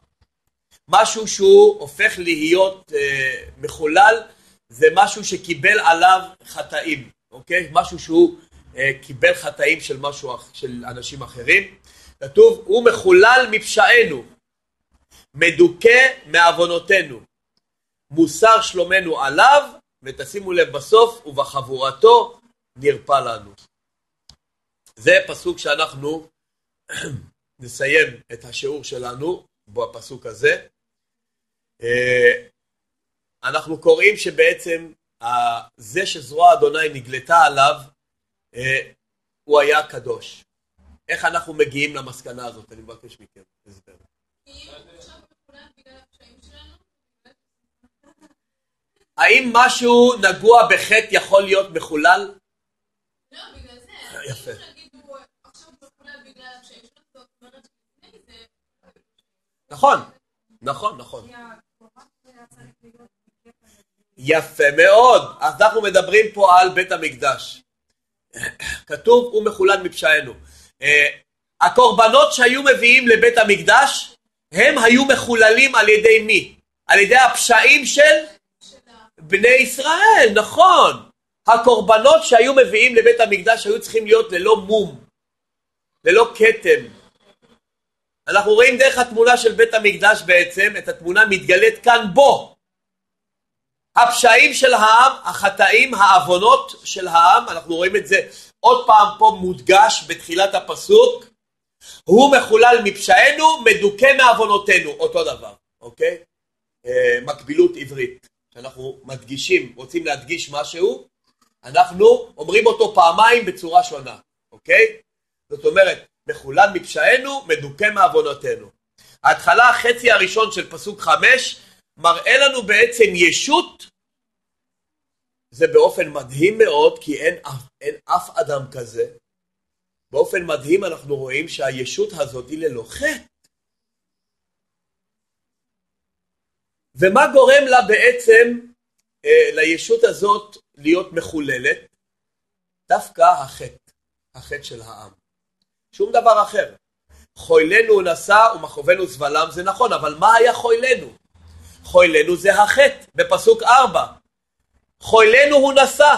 משהו שהוא הופך להיות אה, מחולל, זה משהו שקיבל עליו חטאים, אוקיי? משהו שהוא אה, קיבל חטאים של משהו, של אנשים אחרים. כתוב, הוא מחולל מפשענו, מדוכא מעוונותינו, מוסר שלומנו עליו, ותשימו לב בסוף, ובחבורתו נרפא לנו. זה פסוק שאנחנו נסיים את השיעור שלנו בפסוק הזה. אה, אנחנו קוראים שבעצם זה שזרוע אדוני נגלתה עליו, אה, הוא היה קדוש. איך אנחנו מגיעים למסקנה הזאת? אני מבקש מכם הסבר. האם משהו נגוע בחטא יכול להיות מחולל? לא, בגלל זה. יפה. זה... נכון, נכון, נכון. יפה מאוד. אז אנחנו מדברים פה על בית המקדש. כתוב, הוא מחולל מפשענו. אה, הקורבנות שהיו מביאים לבית המקדש, הם היו מחוללים על ידי מי? על ידי הפשעים של בני ישראל, נכון. הקורבנות שהיו מביאים לבית המקדש היו צריכים להיות ללא מום, ללא כתם. אנחנו רואים דרך התמונה של בית המקדש בעצם, את התמונה מתגלית כאן בו. הפשעים של העם, החטאים, העוונות של העם, אנחנו רואים את זה עוד פעם פה מודגש בתחילת הפסוק, הוא מחולל מפשענו, מדוכא מעוונותינו, אותו דבר, אוקיי? אה, מקבילות עברית, שאנחנו מדגישים, רוצים להדגיש משהו, אנחנו אומרים אותו פעמיים בצורה שונה, אוקיי? זאת אומרת, מחולל מפשענו, מדוכא מעוונותינו. ההתחלה, החצי הראשון של פסוק חמש, מראה לנו בעצם ישות, זה באופן מדהים מאוד, כי אין, אין אף אדם כזה. באופן מדהים אנחנו רואים שהישות הזאת היא ללא. ומה גורם לה בעצם, אה, לישות הזאת להיות מחוללת? דווקא החטא, החטא של העם. שום דבר אחר. חוילנו נשא ומכאובנו זבלם זה נכון, אבל מה היה חוילנו? חוילנו זה החטא, בפסוק 4. חוילנו הוא נשא.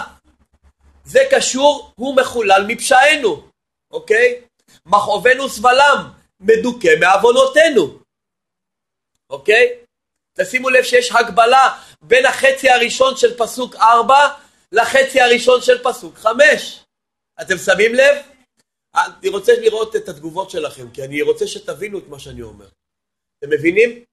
זה קשור, הוא מחולל מפשענו, אוקיי? מכאובנו סבלם, מדוכא מעוונותינו, אוקיי? תשימו לב שיש הגבלה בין החצי הראשון של פסוק 4 לחצי הראשון של פסוק 5. אתם שמים לב? אני רוצה לראות את התגובות שלכם, כי אני רוצה שתבינו את מה שאני אומר. אתם מבינים?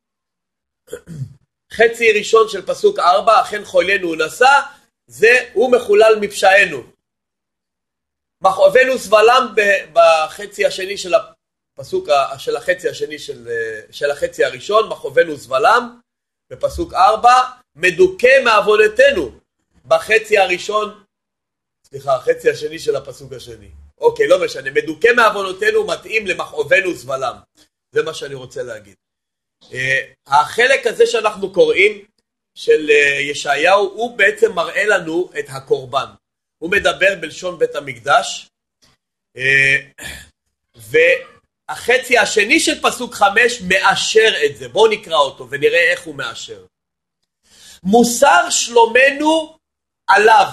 חצי ראשון של פסוק 4, אכן חולנו הוא נשא, זה הוא מחולל מפשענו. מכאובנו סבלם בחצי השני של הפסוק, של החצי השני של, של החצי הראשון, מכאובנו סבלם, בפסוק 4, מדוכא מעוונותינו בחצי הראשון, סליחה, החצי השני של הפסוק השני. אוקיי, לא משנה, מדוכא מעוונותינו מתאים למכאובנו סבלם. זה מה שאני רוצה להגיד. Uh, החלק הזה שאנחנו קוראים של uh, ישעיהו הוא בעצם מראה לנו את הקורבן. הוא מדבר בלשון בית המקדש uh, והחצי השני של פסוק חמש מאשר את זה. בואו נקרא אותו ונראה איך הוא מאשר. מוסר שלומנו עליו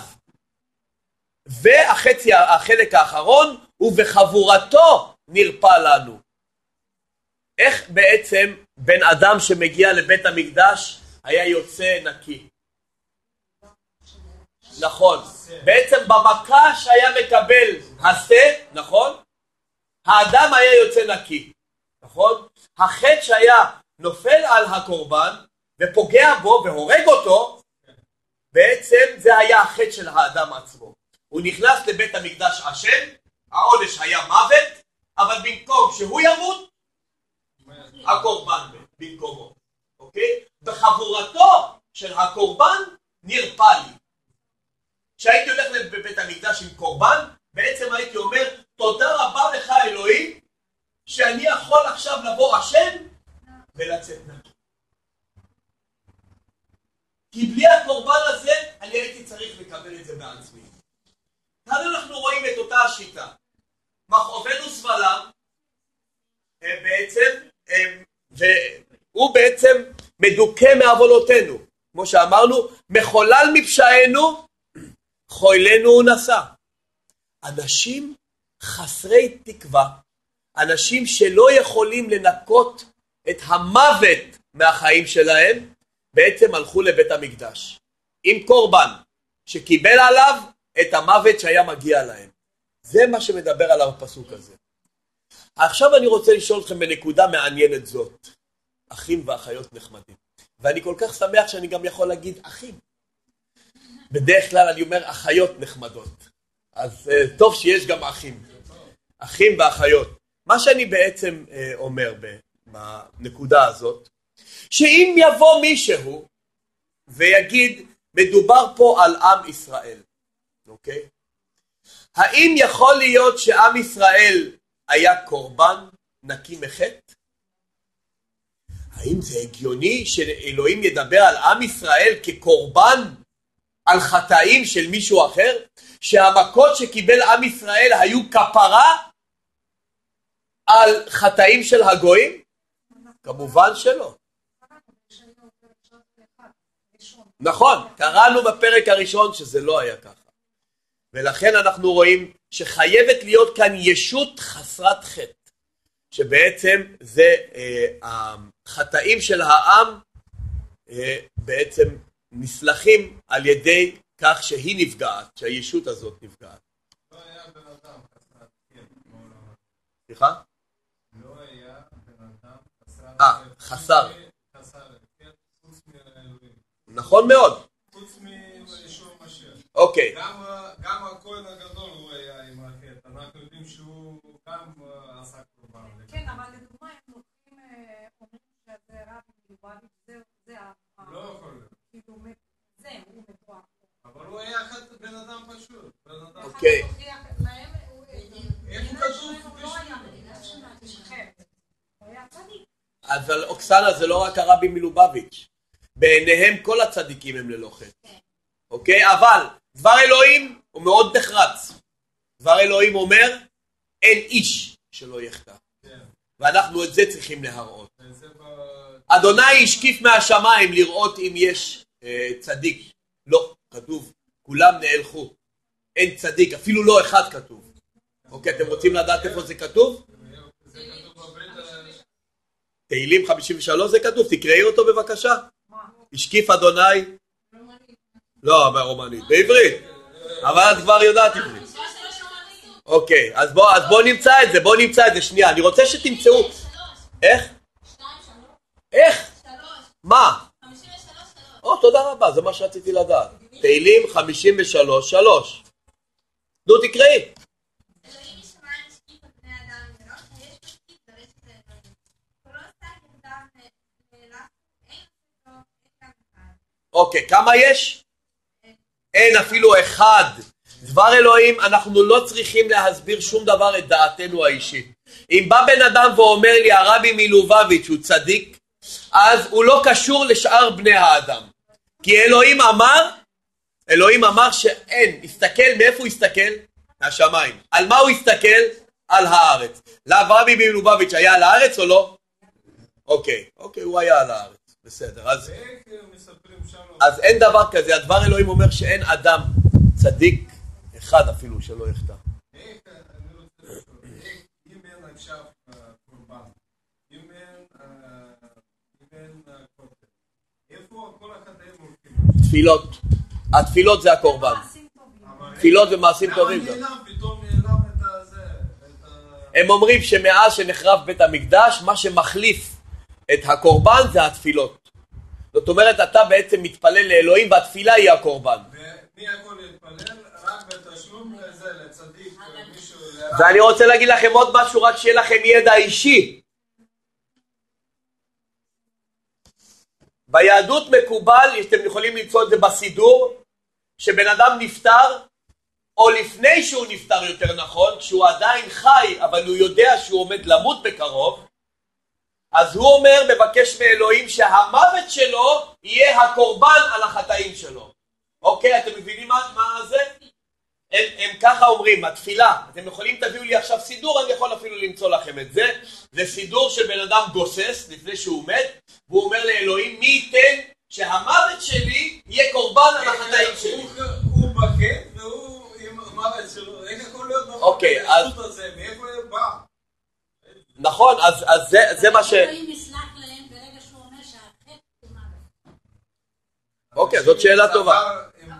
והחצי, החלק האחרון, ובחבורתו נרפא לנו. איך בעצם בן אדם שמגיע לבית המקדש היה יוצא נקי? נכון. בעצם במכה שהיה מקבל השה, נכון? האדם היה יוצא נקי, נכון? החטא שהיה נופל על הקורבן ופוגע בו והורג אותו, בעצם זה היה החטא של האדם עצמו. הוא נכנס לבית המקדש אשם, העונש היה מוות, אבל במקום שהוא ימות, הקורבן במקומו, אוקיי? בחבורתו של הקורבן נרפא לי. כשהייתי הולך לבית המקדש עם קורבן, בעצם הייתי אומר, תודה רבה לך אלוהים, שאני יכול עכשיו לבוא אשם ולצאת נקי. כי בלי הקורבן הזה, אני הייתי צריך לקבל את זה בעצמי. כאן אנחנו רואים את אותה השיטה. מכאובנו סבלם, בעצם, והוא בעצם מדוכא מעוונותינו. כמו שאמרנו, מחולל מפשענו, חוילנו הוא נשא. אנשים חסרי תקווה, אנשים שלא יכולים לנקות את המוות מהחיים שלהם, בעצם הלכו לבית המקדש. עם קורבן שקיבל עליו את המוות שהיה מגיע להם. זה מה שמדבר עליו הפסוק הזה. עכשיו אני רוצה לשאול אתכם בנקודה מעניינת זאת. אחים ואחיות נחמדים. ואני כל כך שמח שאני גם יכול להגיד אחים. בדרך כלל אני אומר אחיות נחמדות. אז uh, טוב שיש גם אחים. אחים ואחיות. מה שאני בעצם uh, אומר בנקודה הזאת, שאם יבוא מישהו ויגיד, מדובר פה על עם ישראל, אוקיי? האם יכול להיות שעם ישראל היה קורבן נקי מחטא? האם זה הגיוני שאלוהים ידבר על עם ישראל כקורבן על חטאים של מישהו אחר? שהמכות שקיבל עם ישראל היו כפרה על חטאים של הגויים? כמובן שלא. נכון, קראנו בפרק הראשון שזה לא היה ככה. ולכן אנחנו רואים שחייבת להיות כאן ישות חסרת חטא, שבעצם זה אה, החטאים של העם אה, בעצם נסלחים על ידי כך שהיא נפגעת, שהישות הזאת נפגעת. לא היה בן אדם חסרת בעולם. סליחה? לא היה בן אדם חסרת אה. חסר. חסר. נכון מאוד. אוקיי, גם, הכהן הגדול הוא היה עם החטא, אנחנו יודעים שהוא גם אה, עשה קורבן. כן, אבל לדוגמה, הם לוקחים, אה, אומרים שזה רבי מלובביץ', זה, ה- לא יכול להיות. כאילו, זה, הוא מתואר. אבל הוא היה בן אדם פשוט. אוקיי. לא. אבל אוקסנה זה לא רק הרבי מלובביץ'. בעיניהם כל הצדיקים הם ללא חטא. אוקיי? אבל דבר אלוהים הוא מאוד נחרץ. דבר אלוהים אומר, אין איש שלא יחטא. ואנחנו את זה צריכים להראות. אדוני השקיף מהשמיים לראות אם יש אה, צדיק. לא, כתוב, כולם נהלכו. אין צדיק, אפילו לא אחד כתוב. אוקיי, אתם רוצים לדעת איפה זה כתוב? תהילים 53 זה כתוב, תקראי אותו בבקשה. השקיף אדוני, לא ברומנית, בעברית. אבל את כבר יודעת עברית. אוקיי, אז בוא, אז בוא נמצא את זה, בוא נמצא את זה, שנייה, אני רוצה שתמצאו, איך? איך? מה? או, תודה רבה, זה מה שרציתי לדעת. תהילים 53, 3. נו, תקראי. אוקיי, כמה יש? אין אפילו אחד. דבר אלוהים, אנחנו לא צריכים להסביר שום דבר את דעתנו האישית. אם בא בן אדם ואומר לי הרבי מלובביץ' הוא צדיק, אז הוא לא קשור לשאר בני האדם. כי אלוהים אמר, אלוהים אמר שאין, הסתכל, מאיפה הוא הסתכל? מהשמיים. על מה הוא הסתכל? על הארץ. לרבי מלובביץ' היה על הארץ או לא? אוקיי, אוקיי, הוא היה על הארץ. בסדר, אז... שם... אז אין דבר כזה, הדבר אלוהים אומר שאין אדם צדיק אחד אפילו שלא יחטא. תפילות, התפילות זה הקורבן, תפילות ומעשים טובים. הם אומרים שמאז שנחרב בית המקדש, מה שמחליף את הקורבן זה התפילות. זאת אומרת, אתה בעצם מתפלל לאלוהים והתפילה היא הקורבן. ומי יכול להתפלל? רק בתשלום לזה, לצדיק, מישהו... ואני רוצה להגיד לכם עוד משהו, רק שיהיה לכם ידע אישי. ביהדות מקובל, אתם יכולים למצוא את זה בסידור, שבן אדם נפטר, או לפני שהוא נפטר יותר נכון, כשהוא עדיין חי, אבל הוא יודע שהוא עומד למות בקרוב, אז הוא אומר, מבקש מאלוהים שהמוות שלו יהיה הקורבן על החטאים שלו. אוקיי, אתם מבינים מה, מה זה? הם, הם ככה אומרים, התפילה, אתם יכולים תביאו לי עכשיו סידור, אני יכול אפילו למצוא לכם את זה. זה סידור של בן אדם גוסס לפני שהוא מת, והוא אומר לאלוהים, מי ייתן שהמוות שלי יהיה קורבן על החטאים שלי. הוא- בחטא והוא עם המוות שלו, איך יכול להיות דבר אוקיי? אז- מאיפה הוא בא? נכון, אז, אז זה, זה מה ש... אלוהים יסלח להם ברגע שהוא אומר שהחטא הוא מוות. אוקיי, זאת שאלה טובה. לא?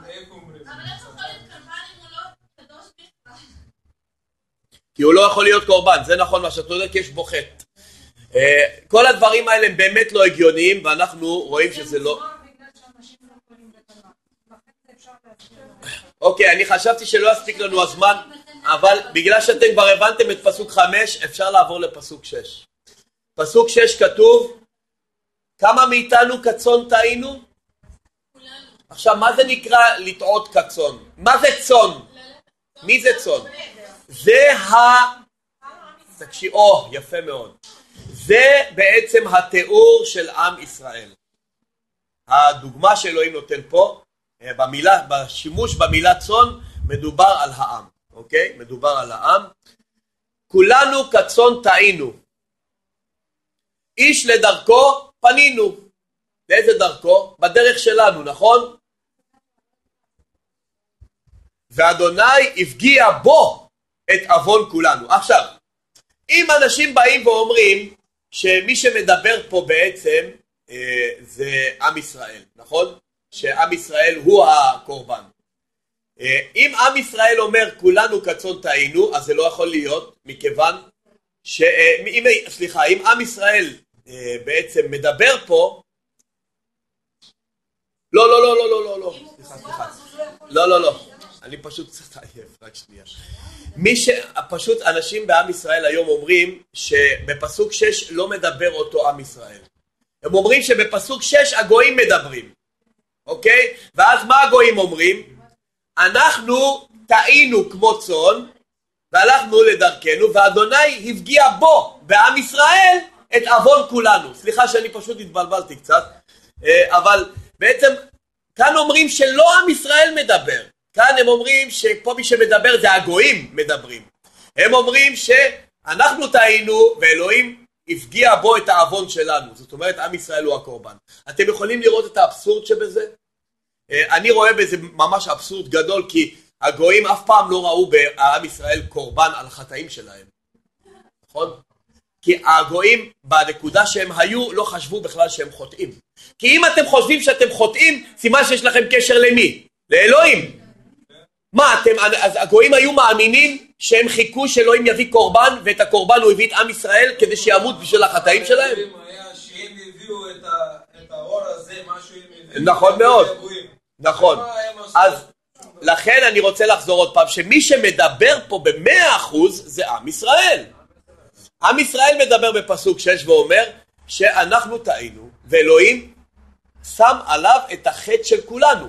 כי הוא לא יכול להיות קורבן, זה נכון מה שאת אומרת, כי יש בו חטא. אה, כל הדברים האלה הם באמת לא הגיוניים, ואנחנו רואים שזה לא... לא קונים בתנ"ך. לכן זה אפשר להסביר. אוקיי, אני חשבתי שלא יספיק לנו הזמן, אבל בגלל שאתם כבר הבנתם את פסוק חמש, אפשר לעבור לפסוק שש. פסוק שש כתוב, כמה מאיתנו כצאן טעינו? עכשיו, מה זה נקרא לטעות כצאן? מה זה צאן? מי זה צאן? זה ה... תקשיב, או, יפה מאוד. זה בעצם התיאור של עם ישראל. הדוגמה שאלוהים נותן פה, אה, במילה, בשימוש במילה צאן, מדובר על העם, אוקיי? מדובר על העם. כולנו כצאן טעינו. איש לדרכו פנינו. באיזה דרכו? בדרך שלנו, נכון? ואדוני הפגיע בו את עוון כולנו. עכשיו, אם אנשים באים ואומרים שמי שמדבר פה בעצם אה, זה עם ישראל, נכון? שעם ישראל הוא הקורבן. אה, אם עם ישראל אומר כולנו כצאן טעינו, אז זה לא יכול להיות, מכיוון ש... אה, אם, סליחה, אם עם ישראל אה, בעצם מדבר פה, לא, לא, לא, לא, לא, לא, לא, סליחה, סליחה. לא, לא, לא. אני פשוט קצת עייף, רק שנייה. מי ש... פשוט אנשים בעם ישראל היום אומרים שבפסוק 6 לא מדבר אותו עם ישראל. הם אומרים שבפסוק 6 הגויים מדברים, אוקיי? ואז מה הגויים אומרים? אנחנו טעינו כמו צאן והלכנו לדרכנו ואדוני הפגיע בו, בעם ישראל, את עוון כולנו. סליחה שאני פשוט התבלבלתי קצת. אה, אבל בעצם כאן אומרים שלא עם ישראל מדבר, כאן הם אומרים שפה מי שמדבר זה הגויים מדברים. הם אומרים שאנחנו טעינו ואלוהים הפגיע בו את העוון שלנו, זאת אומרת עם ישראל הוא הקורבן. אתם יכולים לראות את האבסורד שבזה? אה, אני רואה בזה ממש אבסורד גדול כי הגויים אף פעם לא ראו בעם ישראל קורבן על החטאים שלהם, נכון? כי הגויים בנקודה שהם היו לא חשבו בכלל שהם חוטאים. כי אם אתם חושבים שאתם חוטאים, סימן שיש לכם קשר למי? לאלוהים. מה אתם, אז הגויים היו מאמינים שהם חיכו שאלוהים יביא קורבן ואת הקורבן הוא הביא את עם ישראל כדי שימות בשביל החטאים שלהם? נכון מאוד. נכון. עשו? אז לכן אני רוצה לחזור עוד פעם, שמי שמדבר פה במאה אחוז זה עם ישראל. עם ישראל מדבר בפסוק 6 ואומר שאנחנו טעינו ואלוהים שם עליו את החטא של כולנו.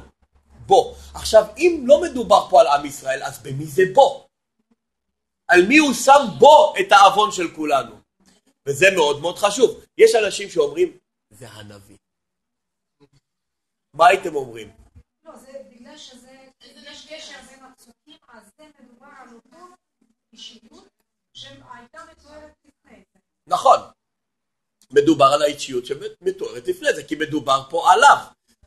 בו. עכשיו אם לא מדובר פה על עם ישראל אז במי זה בו? על מי הוא שם בו את העוון של כולנו? וזה מאוד מאוד חשוב. יש אנשים שאומרים זה הנביא. מה הייתם אומרים? בגלל שזה, יש קשר בין הפסוקים, אז זה מדובר על אותו אישיות שהייתה מתוארת לפני זה. נכון. מדובר על האישיות שמתוארת לפני זה, כי מדובר פה עליו.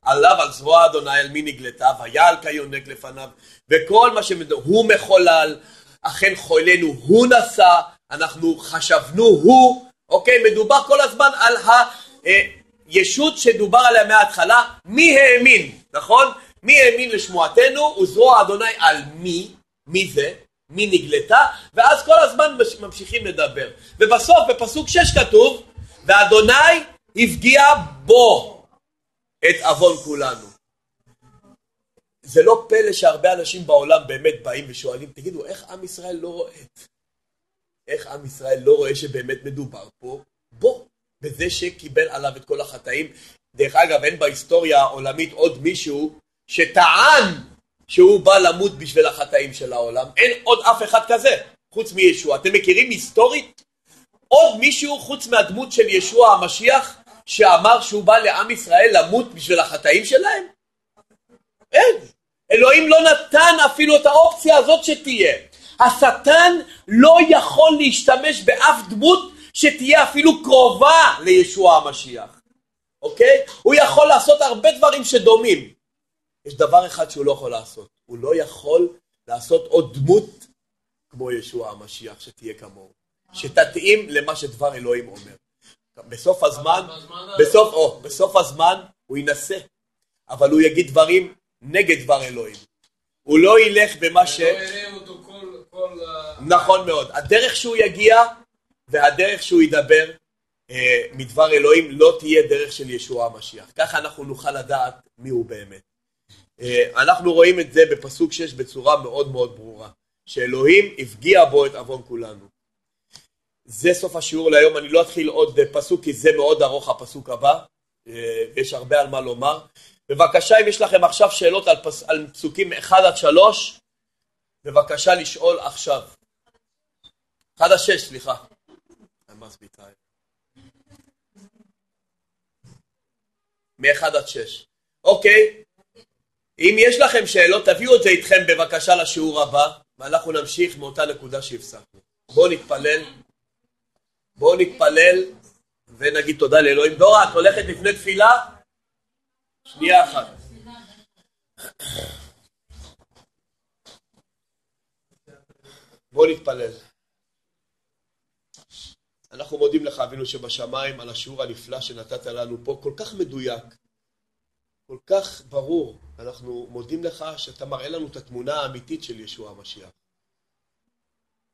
עליו, על זרוע אדוני, על מי נגלתה, והיה כיונק לפניו, וכל מה שמדובר, הוא מחולל, אכן חולנו הוא נשא, אנחנו חשבנו הוא, אוקיי, מדובר כל הזמן על הישות שדובר עליה מההתחלה, מי האמין, נכון? מי האמין לשמועתנו, וזרוע אדוני על מי, מי זה? מי נגלתה, ואז כל הזמן מש- ממשיכים לדבר. ובסוף, בפסוק 6 כתוב, ואדוני הפגיע בו את עוון כולנו. זה לא פלא שהרבה אנשים בעולם באמת באים ושואלים, תגידו, איך עם ישראל לא זה? איך עם ישראל לא רואה שבאמת מדובר פה בו, בזה שקיבל עליו את כל החטאים? דרך אגב, אין בהיסטוריה העולמית עוד מישהו שטען שהוא בא למות בשביל החטאים של העולם. אין עוד אף אחד כזה, חוץ מישוע. אתם מכירים היסטורית עוד מישהו חוץ מהדמות של ישוע המשיח שאמר שהוא בא לעם ישראל למות בשביל החטאים שלהם? אין. אלוהים לא נתן אפילו את האופציה הזאת שתהיה. השטן לא יכול להשתמש באף דמות שתהיה אפילו קרובה לישוע המשיח, אוקיי? הוא יכול לעשות הרבה דברים שדומים. יש דבר אחד שהוא לא יכול לעשות, הוא לא יכול לעשות עוד דמות כמו ישוע המשיח שתהיה כמוהו, שתתאים למה שדבר אלוהים אומר. בסוף הזמן, בסוף, או, בסוף הזמן הוא ינסה, אבל הוא יגיד דברים נגד דבר אלוהים. הוא לא ילך במה ש... נכון מאוד. הדרך שהוא יגיע והדרך שהוא ידבר אה, מדבר אלוהים לא תהיה דרך של ישוע המשיח. ככה אנחנו נוכל לדעת מי הוא באמת. אה, אנחנו רואים את זה בפסוק 6 בצורה מאוד מאוד ברורה, שאלוהים הפגיע בו את עוון כולנו. זה סוף השיעור להיום, אני לא אתחיל עוד פסוק כי זה מאוד ארוך הפסוק הבא, אה, יש הרבה על מה לומר. בבקשה אם יש לכם עכשיו שאלות על, פס, על פסוקים 1 עד 3, בבקשה לשאול עכשיו. 1 עד 6, סליחה. I must be tired. מ-1 עד 6. אוקיי, אם יש לכם שאלות, תביאו את זה איתכם בבקשה לשיעור הבא, ואנחנו נמשיך מאותה נקודה שהפסקנו. בואו נתפלל. בואו נתפלל ונגיד תודה לאלוהים. דורה, את הולכת לפני תפילה? שנייה אחת. בואו נתפלל. אנחנו מודים לך, אבינו שבשמיים, על השיעור הנפלא שנתת לנו פה, כל כך מדויק, כל כך ברור. אנחנו מודים לך שאתה מראה לנו את התמונה האמיתית של ישוע המשיח.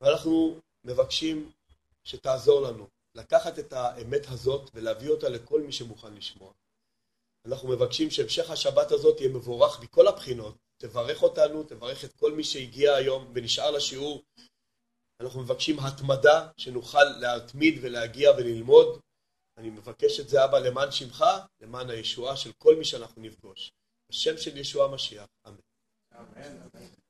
ואנחנו מבקשים שתעזור לנו לקחת את האמת הזאת ולהביא אותה לכל מי שמוכן לשמוע. אנחנו מבקשים שהמשך השבת הזאת יהיה מבורך מכל הבחינות. תברך אותנו, תברך את כל מי שהגיע היום ונשאר לשיעור. אנחנו מבקשים התמדה, שנוכל להתמיד ולהגיע וללמוד. אני מבקש את זה, אבא, למען שמך, למען הישועה של כל מי שאנחנו נפגוש. בשם של ישוע המשיח, אמן. אמן, אמן.